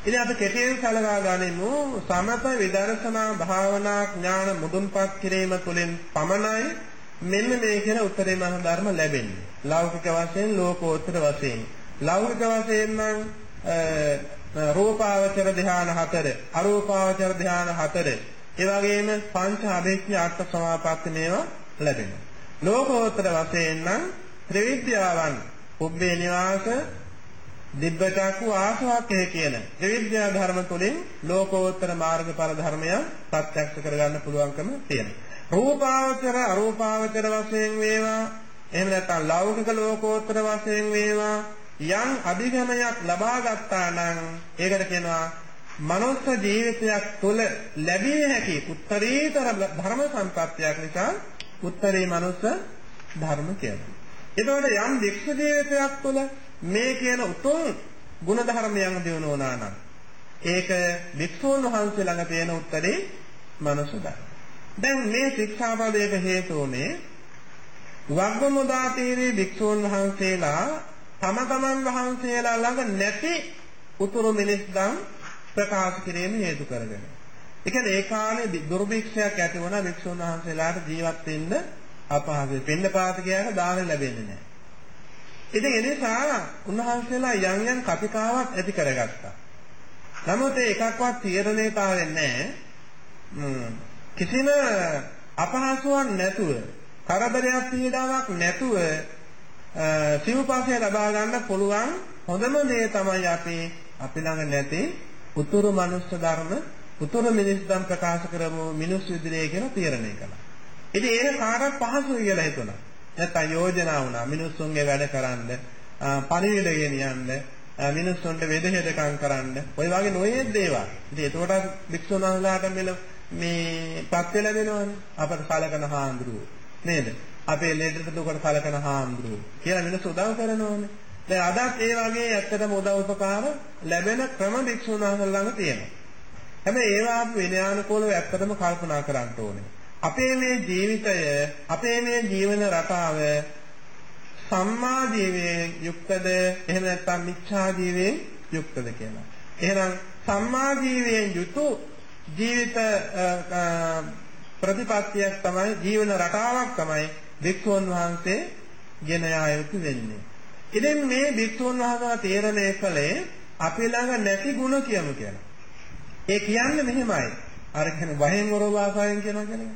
ඉතින් අපි කෙටියෙන් සලකා ගනිමු සමත විදර්ශනා භාවනා ඥාන මුදුන්පත් කිරීම තුළින් පමණයි මෙන්න මේ කියන උත්තරී මනස ධර්ම ලැබෙන්නේ. ලෞකික වශයෙන් ලෝකෝත්තර වශයෙන්. ලෞකික වශයෙන් නම් රූපාවචර ධ්‍යාන හතර, අරූපාවචර ධ්‍යාන හතර, ඒ වගේම පංච අභිඥ අට සමාපatti මේවා ලැබෙනවා. ලෝකෝත්තර වශයෙන් නම් ත්‍රිවිද්‍යාවන්, උබ්බේ නිවාස, දිබ්බචක්කු ආසවාක්කය කියන ත්‍රිවිද්‍යා ධර්ම තුලින් ලෝකෝත්තර මාර්ගඵල ධර්මයන් ප්‍රත්‍යක්ෂ කරගන්න පුළුවන්කම තියෙනවා. රූපාවචර අරූපාවචර වශයෙන් වේවා එහෙම නැත්නම් ලෞකික ලෝකෝත්තර වශයෙන් වේවා යම් අධිගමනයක් ලබා ගත්තා නම් ඒකට කියනවා මනුස්ස ජීවිතයක් තුළ ලැබිය හැකි උත්තරීතර ධර්ම සම්පත්තියක් නිසා උත්තරී මනුස්ස ධර්ම කියනවා. එතකොට යම් වික්ෂ ජීවිතයක් තුළ මේ කියන උතුම් ගුණ ධර්මයන් දිනු වුණා නම් ඒක වික්ෂෝන් වහන්සේ ළඟ තියෙන උත්තරේ මනුස්ස ධර්ම. දැන් මේ ශික්ෂාපදයට හේතු උනේ වග්ගමුදාතීරේ වික්ෂෝන් වහන්සේලා තම තමන් වහන්සේලා ළඟ නැති උතුරු මිනිස්දම් ප්‍රකාශ කිරීම හේතු කරගෙන. ඒ කියන්නේ ඒ කාලේ දුර්භික්ෂයක් ඇති වුණා වික්ෂුන් වහන්සේලාට ජීවත් වෙන්න අපහසුයි. පින්න පාත කියන දාන ලැබෙන්නේ නැහැ. ඉතින් ඒ නිසා උන්වහන්සේලා යම් යම් කතිකාවක් ඇති කරගත්තා. නමුත් ඒ එකක්වත් තීරණයතාවෙන්නේ නැහැ. කිසිම අපහසුවක් නැතුව කරදරයක් පීඩාවක් නැතුව සිව්පස්ය ලබා ගන්න පුළුවන් හොඳම දේ තමයි අපි අපි ළඟ නැති උතුරු මනුස්ස ධර්ම උතුරු මිනිස් ධම් ප්‍රකාශ කරමු මිනිස් ඉදිරියේ කියලා තීරණය කළා. ඉතින් ඒක කාටවත් පහසුයි කියලා හිතුණා. නැත්නම් යෝජනා වුණා මිනිස්සුන්ගේ වැඩ කරන්න, පණිවිඩ ගෙනියන්න, මිනිස්සුන්ට වෙදහෙදකම් කරන්න. ඔය වගේ නොයේ දේවල්. ඉතින් ඒතකොට වික්ෂුන් වහන්සේලාට මෙල මේ පත් වෙලා දෙනවනේ. අපට සලකන හාමුදුරුවෝ. නේද? අපේ ලෙඩට දුකට කලකන හාමුදුරුවෝ කියලා මිනිස්සු උදව් කරනෝනේ. දැන් අදත් ඒ වගේ ඇත්තටම උදව් උපකාර ලැබෙන ක්‍රම භික්ෂුන් වහන්සේලා ළඟ තියෙනවා. හැබැයි ඒවා අපි විනයානුකූලව ඇත්තටම කල්පනා කරන්න ඕනේ. අපේ මේ ජීවිතය, අපේ මේ ජීවන රටාව සම්මා ජීවයෙන් යුක්තද එහෙම නැත්නම් මිච්ඡා ජීවයෙන් යුක්තද කියලා. එහෙනම් සම්මා ජීවයෙන් යුතු ජීවිත ප්‍රතිපත්තියක් තමයි ජීවන රටාවක් තමයි භික්ෂුන් වහන්සේ ගෙන යා යුතු වෙන්නේ. ඉතින් මේ භික්ෂුන් වහන්සේලා තීරණය කළේ අපි ළඟ නැති ಗುಣ කියමු කියලා. ඒ කියන්නේ මෙහෙමයි. අර කියන වහෙන් වරවාසයෙන් කියනවා කියන්නේ.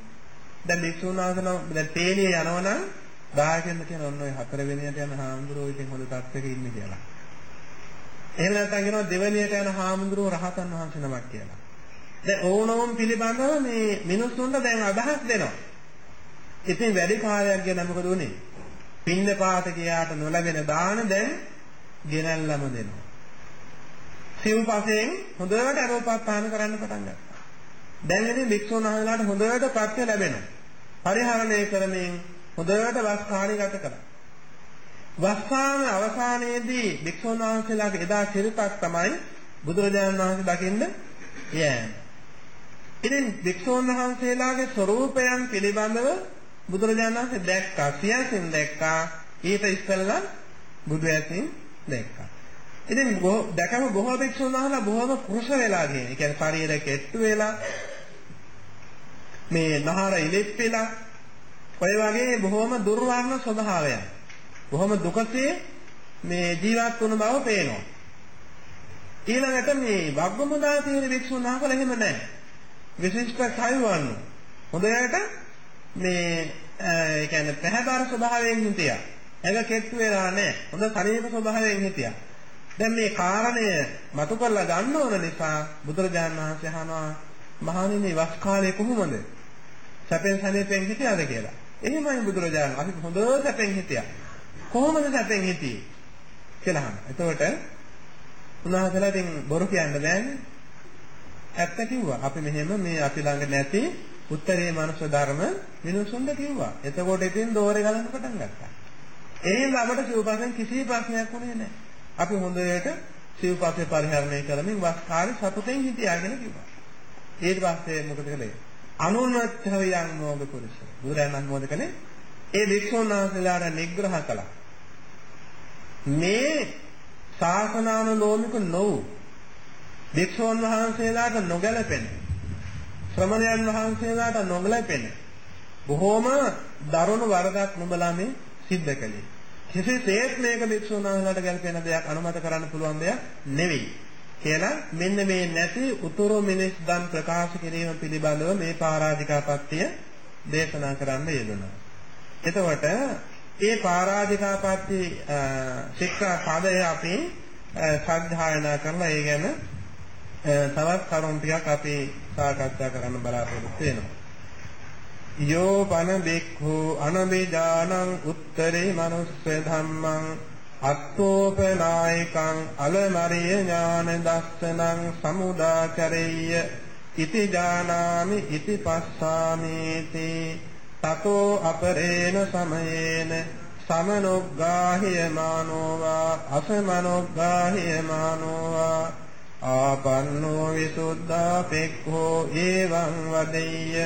දැන් භික්ෂුන් වහන්සේලා දැන් තේලිය යනවනම් දායකයන්ට කියන ඔන්න ඔය හතර වෙනියට යන හාමුදුරුවෝ ඉතින් හොඳ තත්ත්වයක ඉන්නේ කියලා. එහෙම නැත්නම් කියනවා දෙවෙනියට යන හාමුදුරුවෝ රහතන් වහන්සේ නමක් කියලා. දැන් ඕනෝම් පිළිබඳව මේ මිනිස්සුන්ට දැන් අදහස් දෙනවා. ඉතින් වැඩි කාලයක් ගියා මොකද උනේ? පින්න පාත කියාට නොලැබෙන දාන දැන් ගෙනල්ලම දෙනවා. සිව්පසෙන් හොඳට අරෝපස්ථාන කරන්න පටන් ගත්තා. දැන් ඉතින් භික්ෂුන් වහන්සේලාට හොඳට ප්‍රත්‍ය ලැබෙනවා. පරිහරණය කරමින් හොඳට වස් කාණි ගත කරා. වස්සාන අවසානයේදී භික්ෂුන් වහන්සේලාගේ එදා සිරිතක් තමයි බුදුරජාණන් වහන්සේ දකින්න යෑම. ඉතින් භික්ෂුන් වහන්සේලාගේ ස්වરૂපයන් පිළිබඳව බුදුරජාණන් වහන්සේ දැක්කා සියසින් දැක්කා ඊට ඉස්සෙල්ලා බුදු ඇසින් දැක්කා ඉතින් දැකම බොහෝ භික්ෂුන් වහන්සේලා බොහොම කුරුස වෙලා ගියේ. ඒ කියන්නේ ශරීරය කෙට්ටු වෙලා මේ නහර ඉලිප්පිලා ඔය වගේ බොහොම දුර්වර්ණ ස්වභාවයක්. බොහොම දුකසේ මේ ජීවත් වුණ බව පේනවා. ඊළඟට මේ වග්ගමුදා තියෙන භික්ෂුන් වහන්සේලා එහෙම නැහැ. විශිෂ්ට කයවන්න. හොඳට මේ ඒ කියන්නේ පැහැදාර ස්වභාවයෙන් හිටියා. ඇඟ කෙට්ටු වෙලා නැහැ. හොඳ ශරීර ස්වභාවයෙන් හිටියා. දැන් මේ කාරණය මතු කරලා ගන්න ඕන නිසා බුදුරජාණන් වහන්සේ අහනවා මහණෙනි වස් කාලේ කොහොමද? සැපෙන් සනීපෙන් හිටියද කියලා. එහෙමයි බුදුරජාණන් අපි හොඳ සැපෙන් හිටියා. කොහොමද සැපෙන් හිටියේ? කියලා අහනවා. එතකොට උන්වහන්සේලා ඉතින් බොරු කියන්න බෑනේ. ඇත්ත කිව්වා. අපි මෙහෙම මේ අපි ළඟ නැති උත්තරේ මනුෂ්‍ය ධර්ම මිනිසුන්ට කිව්වා. එතකොට ඉතින් දෝරේ ගලන්න පටන් ගත්තා. එහෙනම් අපට සිව්පසෙන් කිසි ප්‍රශ්නයක් වුණේ නැහැ. අපි හොඳට සිව්පස්සේ පරිහරණය කරමින් වස් කාලේ සතුටෙන් හිටියාගෙන කිව්වා. ඊට පස්සේ මොකද කළේ? අනුන්වත්ථවයන් මොග පුරුෂ. බුදුරජාණන් මොකද කළේ? ඒ වික්ෂුන් වහන්සේලාට නිග්‍රහ කළා. මේ ශාසනානුලෝමික නොවු වික්ෂුන් වහන්සේලාට නොගැලපෙන ශ්‍රමණයන් වහන්සේලාට නොගැලපෙන බොහෝම දරුණු වරදක් නුඹලා මේ සිද්ධ කළේ. කිසිසේත් මේක භික්ෂුන් වහන්සේලාට ගැලපෙන දෙයක් අනුමත කරන්න පුළුවන් දෙයක් නෙවෙයි. කියලා මෙන්න මේ නැති උතුරු මිනිස් දන් ප්‍රකාශ කිරීම පිළිබඳව මේ පරාජිකාපත්‍ය දේශනා කරන්න යෙදුණා. එතකොට ඒ පරාජිකාපත්‍ය ශික්ෂා පදය අපි සද්ධායනා කරලා ඒ ගැන තවත් කරුණු ටිකක් අපි සාකච්ඡා කරන්න බලාපොරොත්තු වෙනවා. යෝ පන බික්ඛු අනබිජානං උත්තරේ මනුස්ස ධම්මං අත්තෝපනායකං අලමරිය ඥාන දස්සනං සමුදාචරෙය්‍ය ඉති ජානාමි ඉති පස්සාමේති තතෝ අපරේන සමයේන සමනොග්ගාහිය මානෝවා අසමනොග්ගාහිය මානෝවා ආපන්නෝ විසුද්ධා පෙක්ඛෝ එවං වදෙය්‍ය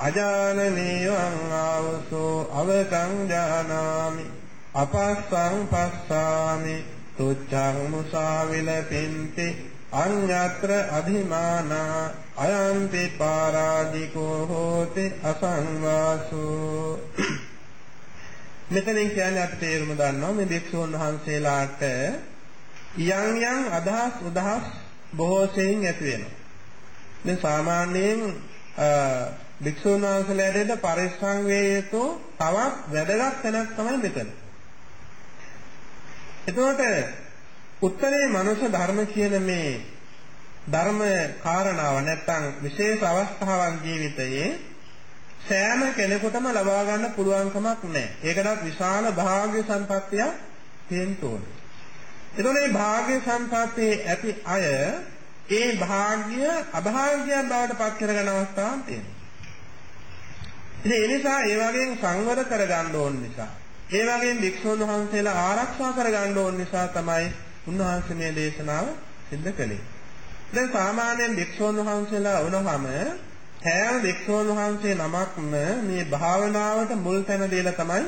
අජානනීයං ආවසෝ අවකං ජානාමි අපස්සං පස්සාමි තුච්ඡං මුසාවිල පින්ති අඤ්ඤත්‍ර අධිමානා අයන්ති පාරාදිකෝ හෝති අසංවාසෝ මෙතනින් කියන්නේ අපි තේරුම දන්නවා මේ භික්ෂුන් වහන්සේලාට යම් යම් අදහස් උදහස් බොහෝ සෙයින් ඇති වෙනවා. දැන් සාමාන්‍යයෙන් භික්ෂුන් වහන්සේලාට පරිස්සම් වේ යුතු තවත් වැදගත් තැනක් තමයි මෙතන. එතකොට උත්තරේ මනුෂ්‍ය ධර්ම කියන මේ ධර්ම කාරණාව නැත්තම් විශේෂ අවස්ථාවක් ජීවිතයේ සෑම කෙනෙකුටම ලබා ගන්න පුළුවන්කමක් නැහැ. ඒකටත් විශාල භාග්‍ය සම්පත්තියක් තියෙන්න ඕනේ. එතකොට මේ භාග්‍ය සම්පත්තියේ ඇති අය ඒ භාග්‍ය අභාග්‍යයක් බවට පත් කරගන්න අවස්ථාවක් තියෙනවා. ඉතින් ඒ නිසා ඒ වගේම සංවර කරගන්න ඕන නිසා ඒ වගේම වික්ෂුන් වහන්සේලා ආරක්ෂා කරගන්න ඕන නිසා තමයි උන්වහන්සේ මේ දේශනාව සිද්ධ කළේ. දැන් සාමාන්‍යයෙන් වික්ෂුන් වහන්සේලා වුණාම හැම වික්ෂුන් වහන්සේ නමක්ම මේ භාවනාවට මුල් තැන දීලා තමයි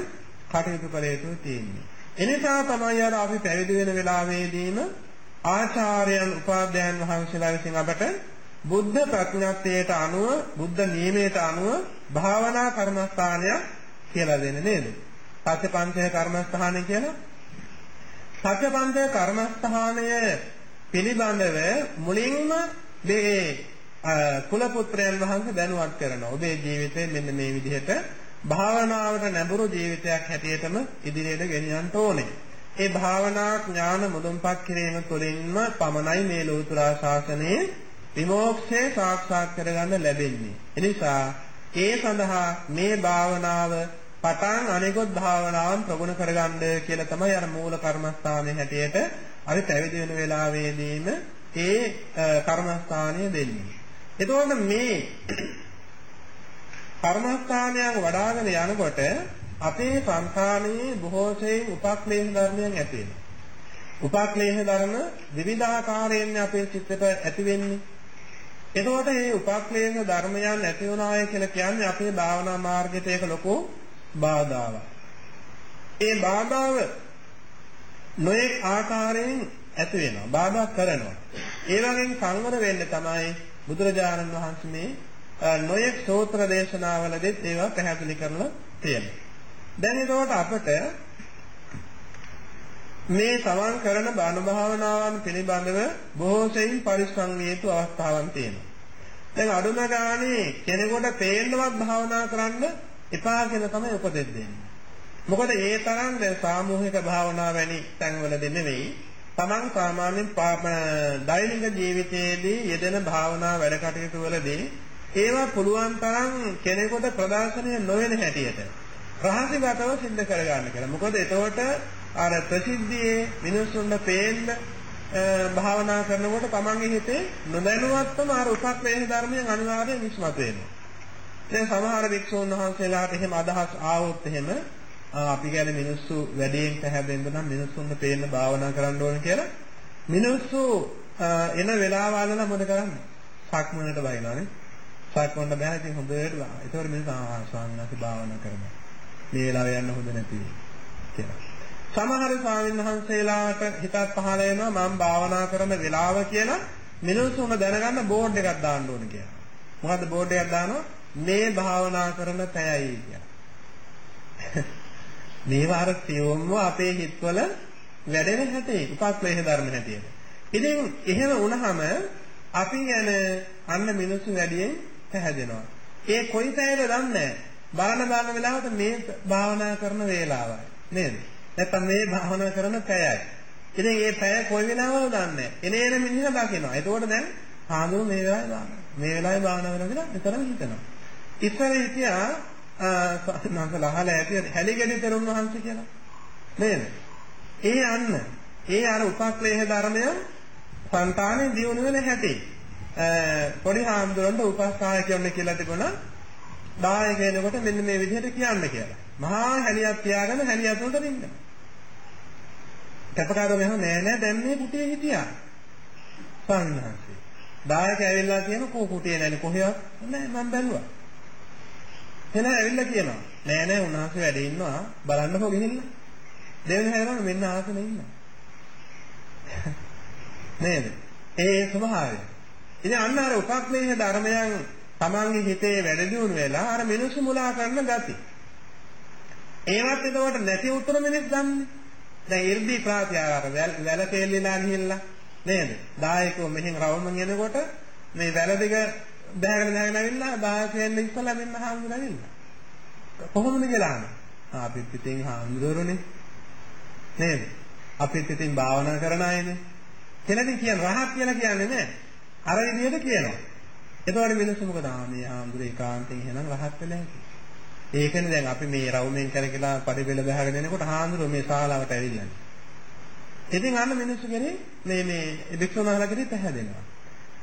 කටයුතු කළ යුතු තියෙන්නේ. එනිසා තමයි අර අපි පැවිදි වෙන වෙලාවේදීම ආචාර්යයන් උපාධ්‍යයන් වහන්සේලා විසින් අපට බුද්ධ ප්‍රඥාත්වයට අනුව බුද්ධ නියමයට අනුව භාවනා කර්මස්ථානයක් කියලා දෙන්නේ නේද? පස්සේ පංචය කර්මස්ථානය කියලා. සත්‍යපන්ත කර්මස්ථානය පිළිබඳව මුලින්ම මේ කුල පුත්‍රයන් වහන්සේ දැනුවත් කරනවා. ඔබේ ජීවිතේ මෙන්න මේ විදිහට භාවනාවට නැඹුරු ජීවිතයක් හැටියටම ඉදිරියට ගෙනියන්න ඕනේ. ඒ භාවනා ඥාන මුදුන්පත් කිරීම තුළින්ම පමණයි මේ ලෝතර ශාසනයේ විමෝක්ෂය සාක්ෂාත් කරගන්න ලැබෙන්නේ. එනිසා ඒ සඳහා මේ භාවනාව පටන් අනිකොත් භාවනාවන් ප්‍රගුණ කරගන්න කියලා තමයි අර මූල කර්මස්ථානයේ හැටියට අපි පැවිදි වෙන වෙලාවේදීම ඒ කර්මස්ථානය දෙන්නේ. එතකොට මේ කර්මස්ථානයන් වඩාගෙන යනකොට අපේ සංඛාණයේ බොහෝ සෙයින් උපක්ලේශ ධර්මයන් ඇති වෙනවා. උපක්ලේශ ධර්ම විවිධාකාරයෙන් අපේ චිත්තයට ඇති වෙන්නේ. එතකොට මේ උපක්ලේශ ධර්මයන් ඇති වුණාය කියලා කියන්නේ අපේ භාවනා මාර්ගයට ඒක ලොකු බාධාවක්. ඒ බාධාව නොඑක් ආකාරයෙන් ඇති වෙනවා. බාධා කරනවා. ඒ වගේම සංවර වෙන්න තමයි බුදුරජාණන් වහන්සේ මේ නොයෙක් සූත්‍ර දේශනාවලදීත් ඒවා පැහැදිලි කරලා තියෙනවා. දැන් ඒකට අපට මේ සමන් කරන බණ භාවනාවන් පිළිබඳව බොහෝ සෙයින් පරිස්සම් විය යුතු අවස්ථාවන් තියෙනවා. දැන් අඩුම ගානේ කෙනෙකුට පේන්නවත් භාවනා කරන්න එපා කියලා තමයි උපදෙස් දෙන්නේ. මොකද ඒ තරම් දැන් සාමූහික භාවනා වැනි තැන්වලදී නෙවෙයි තමන් සාමාන්‍යයෙන් දෛනික ජීවිතයේදී යෙදෙන භාවනා වැඩ කටයුතු වලදී ඒවා පුළුවන් තරම් කෙනෙකුට ප්‍රදර්ශනය නොවන හැටියට රහසිගතව සිද්ධ කරගන්න කියලා. මොකද එතකොට අර ප්‍රසිද්ධියේ මිනිස්සුන්ට පේන්න භාවනා කරනකොට තමන්ගේ හිතේ නොදැනුවත්වම අර උපක්‍රේහ ධර්මයන් අනිවාර්යයෙන් ඉස්මතු වෙනවා. දැන් සමහර වික්ෂුන් වහන්සේලාට එහෙම අදහස් ආවොත් එහෙම අපි කියන්නේ මිනිස්සු වැඩියෙන් පැහැදෙන්න නම් මිනිස්සුන්ට පේන්න භාවනා කරන්න ඕන කියලා මිනිස්සු එන වෙලාවල් වල මොකද කරන්නේ? සක්මනට බයිනවානේ. සක්මනට බෑ ඉතින් හොඳට ඒතකොට මිනිස්සු ආ ස්වාමීන් වහන්සේ භාවනා කරනවා. මේ වෙලාවේ යන්න හොඳ නැති කියලා. සමහර ස්වාමීන් වහන්සේලාට හිතක් පහළ වෙනවා මම භාවනා කරන වෙලාව කියලා මිනිස්සුන්ව දැනගන්න බෝඩ් එකක් දාන්න ඕන කියලා. මොකද්ද බෝඩ් එකක් දානවා? මේ භාවනා කරන තැයයි කියලා. මේවා අර සියොම්ව අපේ හිතවල වැඩෙන හැටි උපක්ලේශ ධර්ම හැටියට. ඉතින් එහෙම වුණාම අපි ගැන අන්න මිනිස්සු වැඩියෙන් පැහැදෙනවා. ඒ කොයි තැනද දන්නේ බලන බලන වෙලාවට මේ භාවනා කරන වේලාවයි නේද? නැත්නම් මේ භාවනා කරන පැයයි. ඉතින් මේ පැය කොයි වෙලාවවද දන්නේ එන එන මිනිහා දකිනවා. එතකොට දැන් ආනෝ මේ වෙලාවේ භාවනා. මේ වෙලාවේ භාවනා කරනවා කියලා විතරම හිතනවා. ඉස්සර හිටියා සාමාන්‍යයෙන් අහලා ඇති හැලිගෙඩි තෙරුන් වහන්සේ කියලා. නේද? ඒ අන්න ඒ අර උපක්ලේශ ධර්මය సంతානේ දියුණු වෙන හැටි. පොඩි හාමුදුරන්ට උපස්ථාය කියන්නේ කියලා තිබුණා. දායක වෙනකොට මෙන්න මේ විදිහට කියන්න කියලා. මහා හැලියක් තියාගෙන හැලිය අතුලට දෙන්න. කැපකාර මෙහෙම නෑ නෑ දැන් මේ කුටියේ හිටියා. සන්නාසී. දායක ඇවිල්ලා කියන කෝ කුටියේ නෑනේ කොහෙවත් නෑ මම බැලුවා. එන ඇවිල්ලා කියනවා නෑ නෑ උන්වහන්සේ වැඩ ඉන්නවා බලන්නකෝ ගිහිල්ලා. දෙවෙනි හැරෙනවා මෙන්න ආසනෙ ඉන්නවා. නේද? ඒ ස්වභාවය. ඉතින් අන්න අර උපක්ලේශ ධර්මයන් තමන්ගේ හිතේ වැඩ දියුණු වෙලා අර මිනිස්සු මුලා කරන ගති. ඒවත් එතකොට නැති උත්තර මිනිස් ගන්න. දැන් 이르දි ප්‍රාත්‍යාර වැල තෙල්ලිලා ගිහිල්ලා නේද? දායකෝ මෙහෙන් රවුමන් යනකොට මේ වැල දෙක බෑගෙන බෑගෙන ඇවිල්ලා දායකයන් ඉස්සලා මෙන්න හාමුදුරුවෝ ඇවිල්ලා. කොහොමද කියලා අපිත් ඉතින් හාමුදුරුවනේ නේද? අපිත් ඉතින් භාවනා කරන අයනේ. කියලා කියන රහත් කියලා කියන්නේ නෑ. අර විදිහට කියනවා. එතකොට මිනිස්සු මොකද ආ මේ හාමුදුරුවෝ ඒකාන්තයෙන් එහෙනම් රහත් වෙලා ඇති. ඒකනේ දැන් අපි මේ රවුමෙන් කරකලා පරිබෙල බහගෙන එනකොට හාමුදුරුවෝ මේ ශාලාවට ඇවිල්ලා. ඉතින් අන්න මිනිස්සු කෙනේ මේ මේ භික්ෂුන් වහන්සේලා කෙරේ පැහැදෙනවා.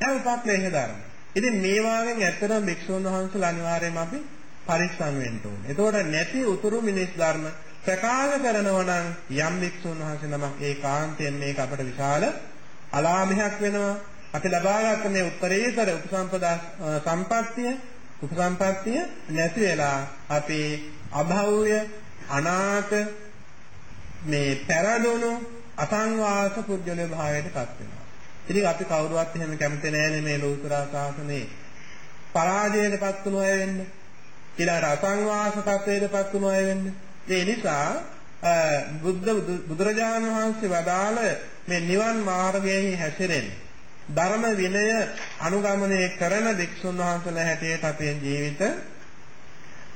ඒ උපක්ලේශ ධර්ම. ඉතින් මේ වාගෙන් ඇත්තටම භික්ෂුන් වහන්සේලා අනිවාර්යයෙන්ම අපි පරිස්සම් වෙන්න ඕනේ. එතකොට නැති උතුරු මිනිස් ධර්ම ප්‍රකාශ කරනවා නම් යම් භික්ෂුන් වහන්සේ නමක් ඒකාන්තයෙන් මේක අපට විශාල අලාභයක් වෙනවා. අපි ලබාගත්ත මේ උත්තරීතර උපසම්පදා සම්පත්තිය උපසම්පත්තිය නැති වෙලා අපි අභෞය අනාථ මේ පෙරදුණු අසංවාස පුජ්‍යල භාවයට පත් වෙනවා. ඉතින් අපි කවුරුවත් එහෙම කැමති නැහැ මේ ලෝතර සාසනේ පරාජයටපත් වුණු අය වෙන්න. ඊළඟ අසංවාස තත්වයටපත් වුණු අය වෙන්න. ඒ නිසා බුද්ධ බුදුරජාණන් වහන්සේ වදාළ මේ නිවන් මාර්ගයේ හැසිරෙන ධර්ම විනය අනුගමනය කරන වික්ෂුන් වහන්සේලා හැටියට අපේ ජීවිත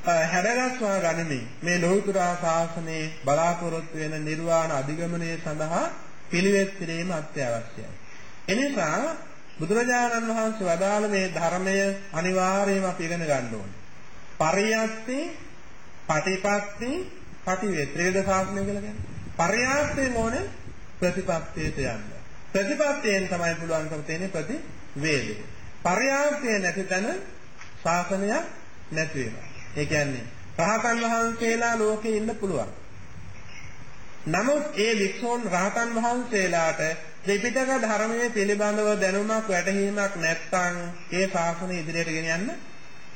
හැඩගස්වා ගනිමින් මේ ලෞතර ශාසනයේ බලාපොරොත්තු වෙන නිර්වාණ අධිගමනය සඳහා පිළිවෙත් කිරීම අත්‍යවශ්‍යයි. එනිසා බුදුරජාණන් වහන්සේ වදාළ මේ ධර්මය අනිවාර්යයෙන්ම අපි ඉගෙන ගන්න ඕනේ. පරියත්ති, පටිපත්ති, පටිවේ ත්‍රිවිධ ශාස්ත්‍රය කියලා කියන්නේ. පරියාස්තේ මොනේ ප්‍රතිපත්තියට යන්න. ප්‍රතිපත්තියෙන් තමයි පුළුවන්කම තියෙන්නේ ප්‍රතිවේදය. පරියාස්තේ නැති තැන ශාසනයක් නැති වෙනවා. ඒ කියන්නේ රහතන් වහන්සේලා ලෝකේ ඉන්න පුළුවන්. නමුත් ඒ වික්ෂෝන් රහතන් වහන්සේලාට ත්‍රිපිටක ධර්මයේ පිළිබඳව දැනුමක් වැටහීමක් නැත්නම් ඒ ශාසනය ඉදිරියට ගෙනියන්න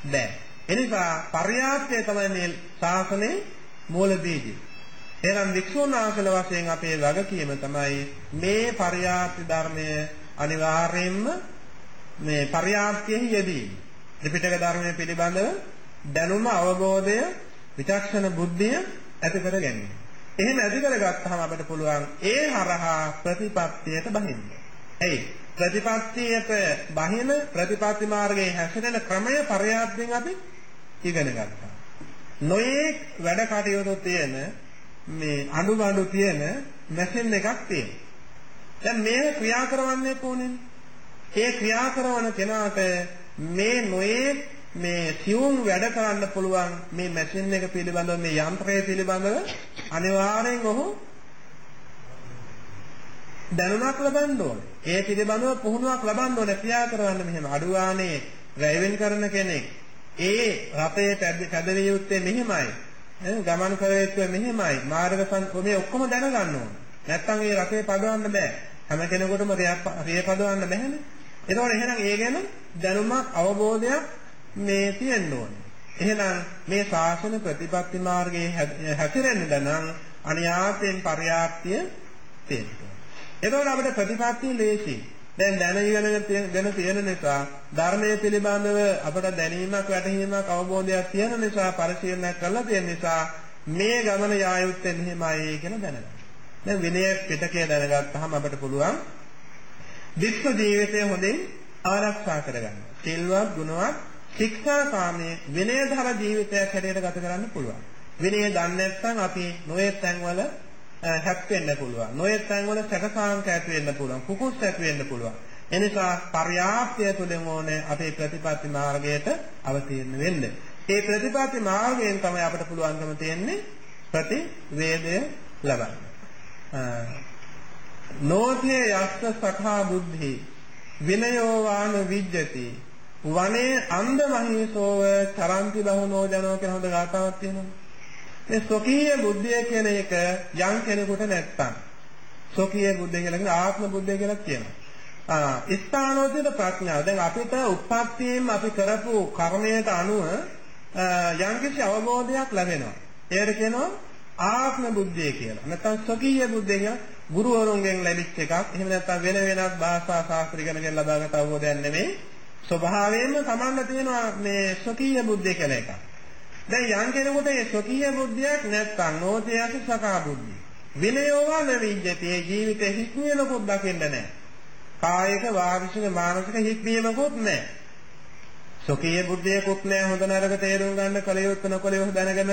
බෑ. එනිසා පර්යාප්තය තමයි මේ ශාසනයේ මූල බීජය. එහෙනම් වික්ෂුන් වහන්සේලා වශයෙන් අපේ වගකීම තමයි මේ පර්යාප්ති ධර්මය අනිවාර්යයෙන්ම මේ පර්යාප්තියෙන් යෙදී ත්‍රිපිටක ධර්මයේ පිළිබඳව දැනුම අවබෝධය විචක්ෂණ බුද්ධිය ඇති කර ගැනීම. එහෙම ඇති කරගත්තාම අපිට පුළුවන් ඒ හරහා ප්‍රතිපත්තියට බහින්න. එයි ප්‍රතිපත්තියට බහින ප්‍රතිපත්ති මාර්ගයේ හැසිරෙන ක්‍රමය පරයාප්තියෙන් අපි ඉගෙන ගත්තා. නොයේ වැඩ කටයුතු තියෙන මේ අඬු තියෙන මැෂින් එකක් තියෙනවා. දැන් මේ ක්‍රියා කරවන්නේ කොහොමද? ඒ ක්‍රියා කරන කෙනාට මේ නොයේ මේ සියුම් වැඩ කරන්න පුළුවන් මේ මැෂින් එක පිළිබඳව මේ යන්ත්‍රය පිළිබඳව අනිවාර්යෙන් ඔහු දැනුමක් ලබන්න ඕනේ. ඒ පිළිබඳව පුහුණුවක් ලබන්න ඕනේ ක්‍රියා කරන්න මෙහෙම අඩුවානේ ඩ්‍රයිවිං කරන කෙනෙක් ඒ රථයේ පැදවිය යුත්තේ මෙහෙමයි. ගමන් කර යුත්තේ මෙහෙමයි. මාර්ග සංකෝමේ ඔක්කොම දැනගන්න ඕනේ. නැත්තම් ඒ රථේ පදවන්න බෑ. හැම කෙනෙකුටම රිය පදවන්න බෑනේ. ඒතකොට එහෙනම් ඒ ගැන දැනුමක් අවබෝධයක් මේ තියෙන්න ඕනේ. එහෙනම් මේ ශාසන ප්‍රතිපත්ති මාර්ගයේ හැසිරෙන්න නම් අනියාතෙන් පරියාප්තිය තියෙනවා. එතකොට අපිට ප්‍රතිපත්තිය ලේසි. දැන් දැන ඉගෙන ගැන තියෙන නිසා ධර්මයේ පිළිබඳව අපට දැනීමක් වැටහීමක් අවබෝධයක් තියෙන නිසා පරිශීලනයක් කරලා තියෙන නිසා මේ ගමන යා යුත්තේ මෙහෙමයි කියලා දැනගන්න. දැන් විනය පිටකය දැනගත්තාම අපිට පුළුවන් විශ්ව ජීවිතය හොඳින් ආරක්ෂා කරගන්න. සිල්වත්, ගුණවත්, ශික්ෂාකාමයේ විනයධර ජීවිතයක් හැටියට ගත කරන්න පුළුවන්. විනය දන්නේ නැත්නම් අපි නොයේ තැන්වල හැප් වෙන්න පුළුවන්. නොයේ තැන්වල සැකසාංක ඇති වෙන්න පුළුවන්. කුකුස් ඇති වෙන්න පුළුවන්. එනිසා පර්යාප්තය තුළින් ඕනේ අපේ ප්‍රතිපත්ති මාර්ගයට අවතීර්ණ වෙන්න. ඒ ප්‍රතිපත්ති මාර්ගයෙන් තමයි අපිට පුළුවන්කම තියෙන්නේ ප්‍රතිවේදය ලබන්න. නෝධේ යස්ස සඛා බුද්ධි විනයෝ වාන විජ්ජති වනේ අන්ධ මහීසෝව චරන්ති බහුනෝ ජනෝ කියන හොඳ ගාතාවක් තියෙනවා. මේ සොකීය බුද්ධිය කියන එක යම් කෙනෙකුට නැත්තම් සොකීය බුද්ධිය කියලා කියන ආත්ම බුද්ධිය කියලා කියනවා. ආ ස්ථානෝචිත ප්‍රඥාව. දැන් අපිට උප්පත්තියෙන් අපි කරපු කර්මයට අනුව යම්කිසි අවබෝධයක් ලැබෙනවා. ඒකට කියනවා ආත්ම බුද්ධිය කියලා. නැත්නම් සොකීය බුද්ධිය කියලා ගුරුවරුන්ගෙන් ලැබිච්ච එකක්. එහෙම නැත්නම් වෙන වෙනත් භාෂා ශාස්ත්‍ර ඉගෙනගෙන ලබාගත් අවබෝධයක් නෙමෙයි. ස්වභාවයෙන්ම සමන්න තියෙනවා මේ ස්වකීය බුද්ධිය කියලා එකක්. දැන් යම් කෙනෙකුට මේ ස්වකීය බුද්ධියක් නැත්නම් නෝතයක සකා බුද්ධිය. විනයෝව නවිජ්ජති ජීවිතේ හික්මියනකුත් දකින්න නැහැ. කායික වාචික මානසික හික්මියනකුත් නැහැ. ස්වකීය බුද්ධියකුත් නැහැ හොඳ නරක තේරුම් ගන්න කලියොත් නොකලියොත් දැනගෙන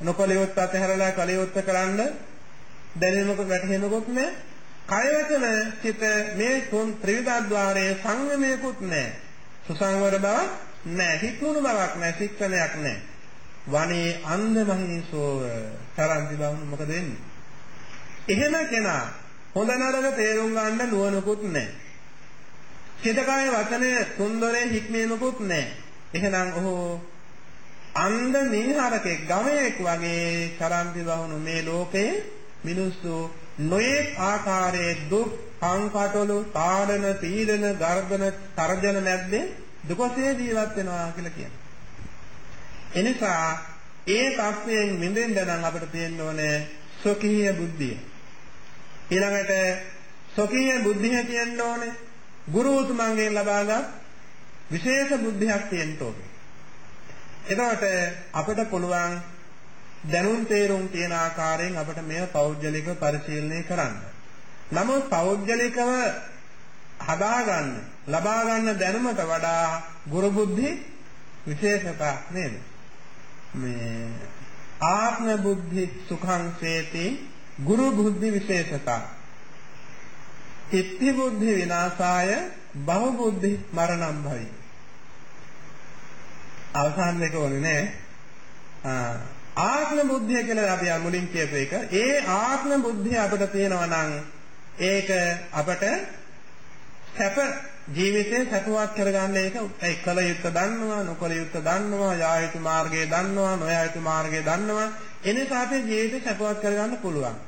නොකලියොත් අතහැරලා කලියොත් කරන්න දැනෙනකොට වැටහෙනකොට නැහැ. කය වචන සිත මේ තුන් ත්‍රිවිධාද්වාරයේ සංයමයකුත් නැහැ. සුසංවර බවක් නැහැ. හිතුණු බවක් නැහැ. ශික්ෂණයක් නැහැ. වනේ අන්ධ මහේසෝව තරන්ති බවුණු මොකද වෙන්නේ? එහෙම කෙනා හොඳ නරක තේරුම් ගන්න නුවණකුත් නැහැ. සිතකාය වචනය සුන්දරේ හික්මීමකුත් නැහැ. එහෙනම් ඔහු අන්ධ මිනිහරකෙක් ගමයෙක් වගේ තරන්ති බවුණු මේ ලෝකයේ මිනිස්සු නොයේ ආකාරයේ දුක් සංකටවල තාඩන පීඩන ගර්ධන තරජන මැද්දේ දුකසේ ජීවත් වෙනවා කියලා කියනවා. එනිසා ඒ තත්වයෙන් මිදෙන්න නම් අපිට තියෙන්න ඕනේ සොකීය බුද්ධිය. ඊළඟට සොකීය බුද්ධිය තියෙන්න ඕනේ ගුරු උතුමන්ගෙන් ලබාගත් විශේෂ බුද්ධියක් තියෙන්න ඕනේ. එතකොට අපිට පුළුවන් දැනුම් තේරුම් තියෙන ආකාරයෙන් අපිට මේව පෞද්ගලිකව පරිශීලනය කරන්න. නමුත් පෞද්ගලිකව හදාගන්න, ලබා ගන්න දැනුමට වඩා ගුරු බුද්ධි විශේෂතා නේද? මේ ආත්ම බුද්ධි සුඛං සේති ගුරු බුද්ධි විශේෂතා. ඉත්ති බුද්ධි විනාශාය බහු බුද්ධි මරණම් භවි. අවසාන දෙක ඕනේ නෑ. ආත්ම බුද්ධිය කියලා අපි මුලින් කියපු එක. ඒ ආත්ම බුද්ධිය අපිට තියෙනවා නම් ඒක අපට සැප ජීවිතේ සතුටක් කරගන්න ඒක ඒ කල යුත්ත දන්නවා නොකල යුත්ත දන්නවා යා යුතු මාර්ගය දන්නවා නොයා යුතු මාර්ගය දන්නවා එනිසා අපේ ජීවිතේ සතුටක් කරගන්න පුළුවන්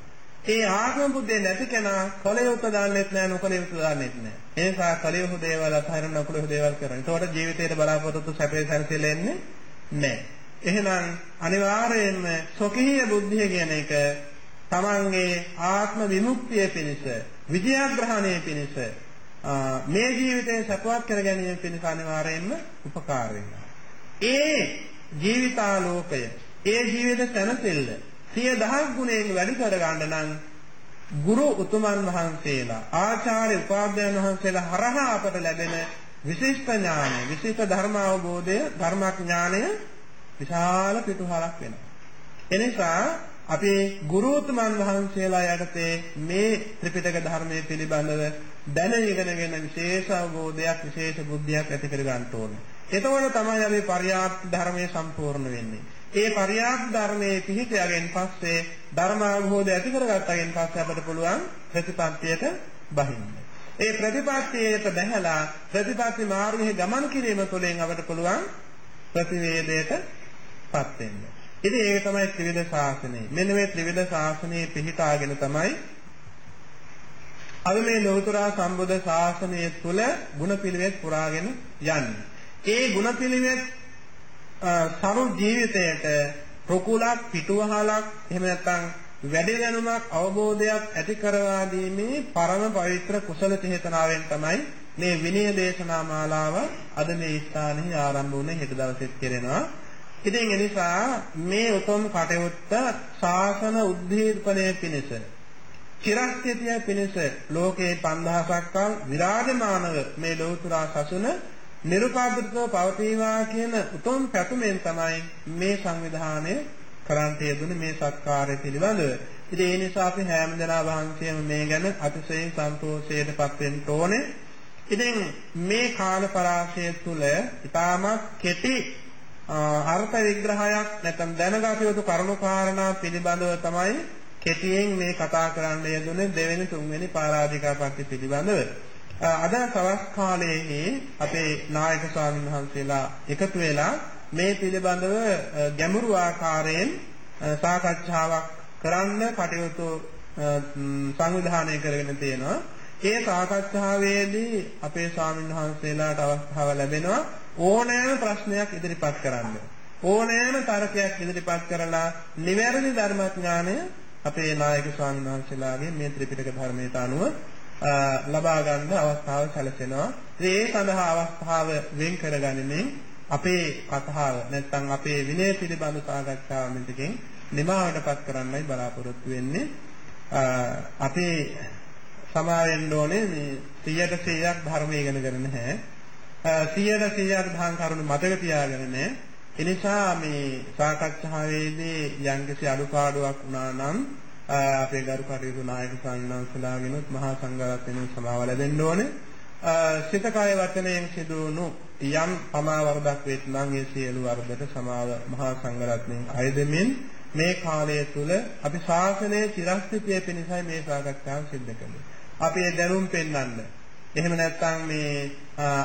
ඒ ආත්ම බුද්ධිය නැති කෙනා කල යුත්ත දන්නෙත් නැහැ නොකල යුත්ත දන්නෙත් නැහැ එනිසා කල යුතු දේවල් අතහරින නොකල යුතු දේවල් කරන. ඒතකොට ජීවිතේට බලාපොරොත්තු සැපේ සැරසෙලෙන්නේ නැහැ. එහෙනම් අනිවාර්යයෙන්ම සොකීය බුද්ධිය කියන එක තමන්ගේ ආත්ම විමුක්තිය පිණිස විජයග්‍රහණය පිණිස මේ ජීවිතේ සතුටක් කර ගැනීම පිණිස අනිවාර්යයෙන්ම උපකාර වෙනවා. ඒ ජීවිතාලෝකය, ඒ ජීවිත සැනසෙල්ල සිය දහස් ගුණයෙන් වැඩි කර ගන්න නම් ගුරු උතුමන් වහන්සේලා, ආචාර්ය උපාධ්‍යයන් වහන්සේලා හරහා අපට ලැබෙන විශිෂ්ට ඥානය, විශිෂ්ට ධර්ම අවබෝධය, ධර්මඥානය විශාල පිටුහලක් වෙනවා. එනිසා අපේ ගුරුතුමන් වහන්සේලා යටතේ මේ ත්‍රිපිටක ධර්මයේ පිළිබඳව දැන ඉගෙනගෙන විශේෂ අවබෝධයක් විශේෂ බුද්ධියක් ඇති කර ගන්න ඕනේ. එතකොට තමයි අපි පරියාප්ත ධර්මයේ සම්පූර්ණ වෙන්නේ. ඒ පරියාප්ත ධර්මයේ පිහිටයගෙන් පස්සේ ධර්ම අවබෝධය ඇති කරගත්තගෙන් පස්සේ අපිට පුළුවන් ප්‍රතිපත්තියට බහින්න. ඒ ප්‍රතිපත්තියට බැහැලා ප්‍රතිපත්ති මාර්ගයේ ගමන් කිරීම තුළින් අපිට පුළුවන් ප්‍රතිවේදයටපත් වෙන්න. ඉතින් ඒක තමයි ත්‍රිවිධ ශාසනය. මෙන්න මේ ත්‍රිවිධ ශාසනයේ පිහිටාගෙන තමයි අද මේ ලෝතර සම්බුද්ධ ශාසනය තුල ಗುಣපිළිවෙත් පුරාගෙන යන්නේ. ඒ ಗುಣපිළිවෙත් සරු ජීවිතයට ප්‍රකුලක් පිටුවහලක් එහෙම නැත්නම් වැඩි දැනුමක් අවබෝධයක් ඇති කරවා දීමේ පරම පවිත්‍ර කුසල චේතනාවෙන් තමයි මේ විනය දේශනා මාලාව අද මේ ස්ථානයේ ආරම්භ වුණේ හෙට දවසෙත් කෙරෙනවා. ඉතින් ඒ නිසා මේ උතුම් කටයුත්ත ශාසන උද්දීපනයේ පිණිස චිරස්ථිතිය පිණිස ලෝකේ 5000ක් කල් විරාජමානව මේ ලෝතුරා සසුන නිර්පාදිතව පවතිවා කියන උතුම් පැතුමෙන් තමයි මේ සංවිධානය කරන්ට යෙදුනේ මේ සත්කාරය පිළිබඳව. ඉතින් ඒ නිසා අපි හැම දෙනා වහන්සේම මේ ගැන අතිශයින් සන්තෝෂයටපත් වෙන්න ඕනේ. ඉතින් මේ කාල පරාසය තුල ඊටමත් කෙටි අර්ථ විග්‍රහයක් නැත්නම් දැනගත යුතු කරුණු කාරණා පිළිබඳව තමයි කෙටියෙන් මේ කතා කරන්න යෙදුනේ දෙවෙනි තුන්වෙනි පාරාධිකාපත්‍ය පිළිබඳව. අද සවස් කාලයේ අපේ නායක ස්වාමීන් වහන්සේලා එකතු වෙලා මේ පිළිබඳව ගැඹුරු ආකාරයෙන් සාකච්ඡාවක් කරන්න කටයුතු සංවිධානය කරගෙන තියෙනවා. ඒ සාකච්ඡාවේදී අපේ ස්වාමීන් වහන්සේලාට අවස්ථාව ලැබෙනවා ඕනෑම ප්‍රශ්නයක් ඉදිරිපත් කරන්න. ඕනෑම තර්කයක් ඉදිරිපත් කරලා නිවැරදි ධර්මඥානය අපේ නායක ස්වාමීන් වහන්සේලාගේ මේ ත්‍රිපිටක ධර්මයට අනුව ලබා ගන්න අවස්ථාව සැලසෙනවා. ඒ සඳහා අවස්ථාව වෙන් කරගනිමින් අපේ කතාව නැත්නම් අපේ විනය පිළිබඳ සාකච්ඡාව මෙතකින් නිමාවටපත් කරන්නයි බලාපොරොත්තු වෙන්නේ. අපේ සමාවෙන්න ඕනේ මේ 100ට 100ක් ධර්ම ඉගෙන ගන්න නැහැ. 100ට 100ක් දහම් කරුණු මතක තියාගෙන නැහැ. එනිසා මේ සාකච්ඡාවේදී යම්කිසි අඩුපාඩුවක් වුණා නම් අපේ ගරු කටයුතු නායක සංඝාංශලාගෙනුත් මහා සංඝරත්නයෙන් සමාව ලැබෙන්න ඕනේ. සිත කය වචනයෙන් සිදුණු යම් පමා වරදක් වෙත් නම් ඒ සියලු වරදට සමාව මහා සංඝරත්නයෙන් අයදෙමින් මේ කාලය තුල අපි ශාසනයේ චිරස්ථිතිය පිණිසයි මේ සාකච්ඡාව සිද්ධ කළේ. අපි ඒ දැනුම් පෙන්වන්න. එහෙම නැත්නම් මේ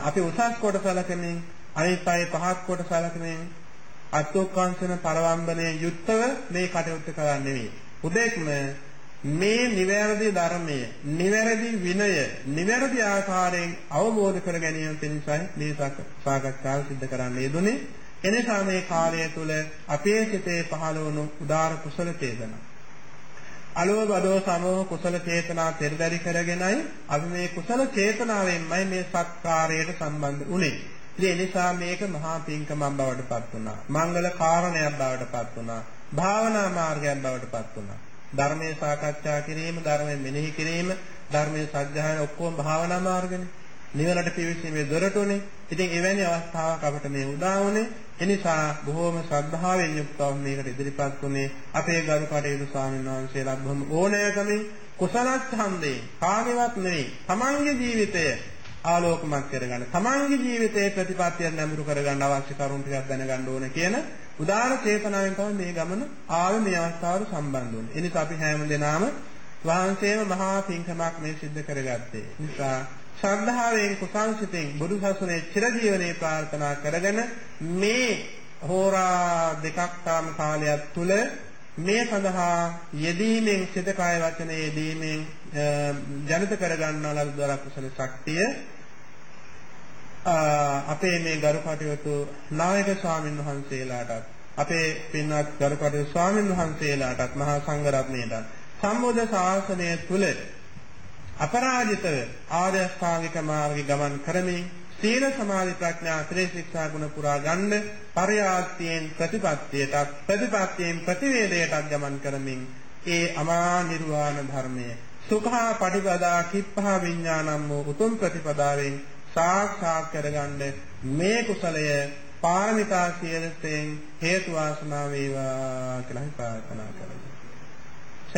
අපි උසස් කොට සැලකෙමින් අනිත් අය පහත් කොට සැලකෙමින් අත්ෝකාංශන පරවම්බනේ යුක්තව මේ කටයුත්ත කරන්නේ නෙවෙයි. උදේක්ම මේ නිවැරදි ධර්මය, නිවැරදි විනය, නිවැරදි ආකාරයෙන් අවබෝධ කර ගැනීම පිණිසයි මේ සාකච්ඡාව සිදු කරන්න යෙදුනේ. එනිසා මේ කාලය තුල අපේ සිතේ පහළ වුණු උදාර කුසල චේතනා අලෝභ අදෝ සමෝහ කුසල චේතනා පෙරදරි කරගෙනයි අපි මේ කුසල චේතනාවෙන්මයි මේ සත්කාරයට සම්බන්ධ වුනේ. ඒ නිසා මේක මහා පිංකමක් බවට පත් වුණා. මංගල කාරණයක් බවට පත් වුණා. භාවනා මාර්ගයක් බවට පත් වුණා. ධර්මයේ සාකච්ඡා කිරීම, ධර්මයේ මෙනෙහි කිරීම, ධර්මයේ සත්‍යයන ඔක්කොම භාවනා මාර්ගනේ. නිවනට පිවිසීමේ දොරටුනේ. ඉතින් එවැනි අවස්ථාවක් අපට මේ උදා වුණේ. එනිසා බොහෝම ශ්‍රද්ධාවෙන් යුක්තව මේකට ඉදිරිපත් වුණේ අපේ ගරු කටයුතු ස්වාමීන් වහන්සේලා බොහොම ඕනෑකමින් කුසල ඡන්දේ කාගේවත් නෙවෙයි. තමන්ගේ ජීවිතය ආලෝකමත් කරගන්න. තමන්ගේ ජීවිතයේ ප්‍රතිපත්තිය නැඹුරු කරගන්න අවශ්‍ය කරුණු ටිකක් දැනගන්න ඕන කියන උදාාර චේතනාවෙන් තමයි මේ ගමන ආවේ මේ අවස්ථාවට සම්බන්ධ වුනේ. එනිසා අපි හැම දිනම වහන්සේම මහා පිංකමක් මේ සිද්ධ කරගත්තේ. නිසා ශ්‍රද්ධාවෙන් කුසල්සිතෙන් බුදු සසුනේ චිරජීවනයේ ප්‍රාර්ථනා කරගෙන මේ හෝරා දෙකක් තාම කාලයක් තුල මේ සඳහා යෙදීමෙන් සිත කාය වචනේ යෙදීමෙන් ජනිත කරගන්නා ලද කුසල ශක්තිය අපේ මේ ගරු කටයුතු නායක ස්වාමින් වහන්සේලාටත් අපේ පින්වත් ගරු කටයුතු ස්වාමින් වහන්සේලාටත් මහා සංඝරත්නයටත් සම්බුද්ධ ශාසනය තුල අපරාජිතව ආර්ය අෂ්ටාංගික මාර්ගය ගමන් කරමින් සීල සමාධි ප්‍රඥා ත්‍රිශික්ෂා ගුණ පුරා ගන්න පරයාත්යෙන් ප්‍රතිපත්තියටත් ප්‍රතිපත්තියෙන් ප්‍රතිවේදයටත් ගමන් කරමින් ඒ අමා නිර්වාණ ධර්මයේ සුඛා පටිපදා කිප්පහා විඥානම් වූ උතුම් ප්‍රතිපදාවෙන් සාක්ෂාත් කරගන්න මේ කුසලය පාරමිතා සියලුයෙන් හේතු වාසනා වේවා කියලා ප්‍රාර්ථනා කරමි.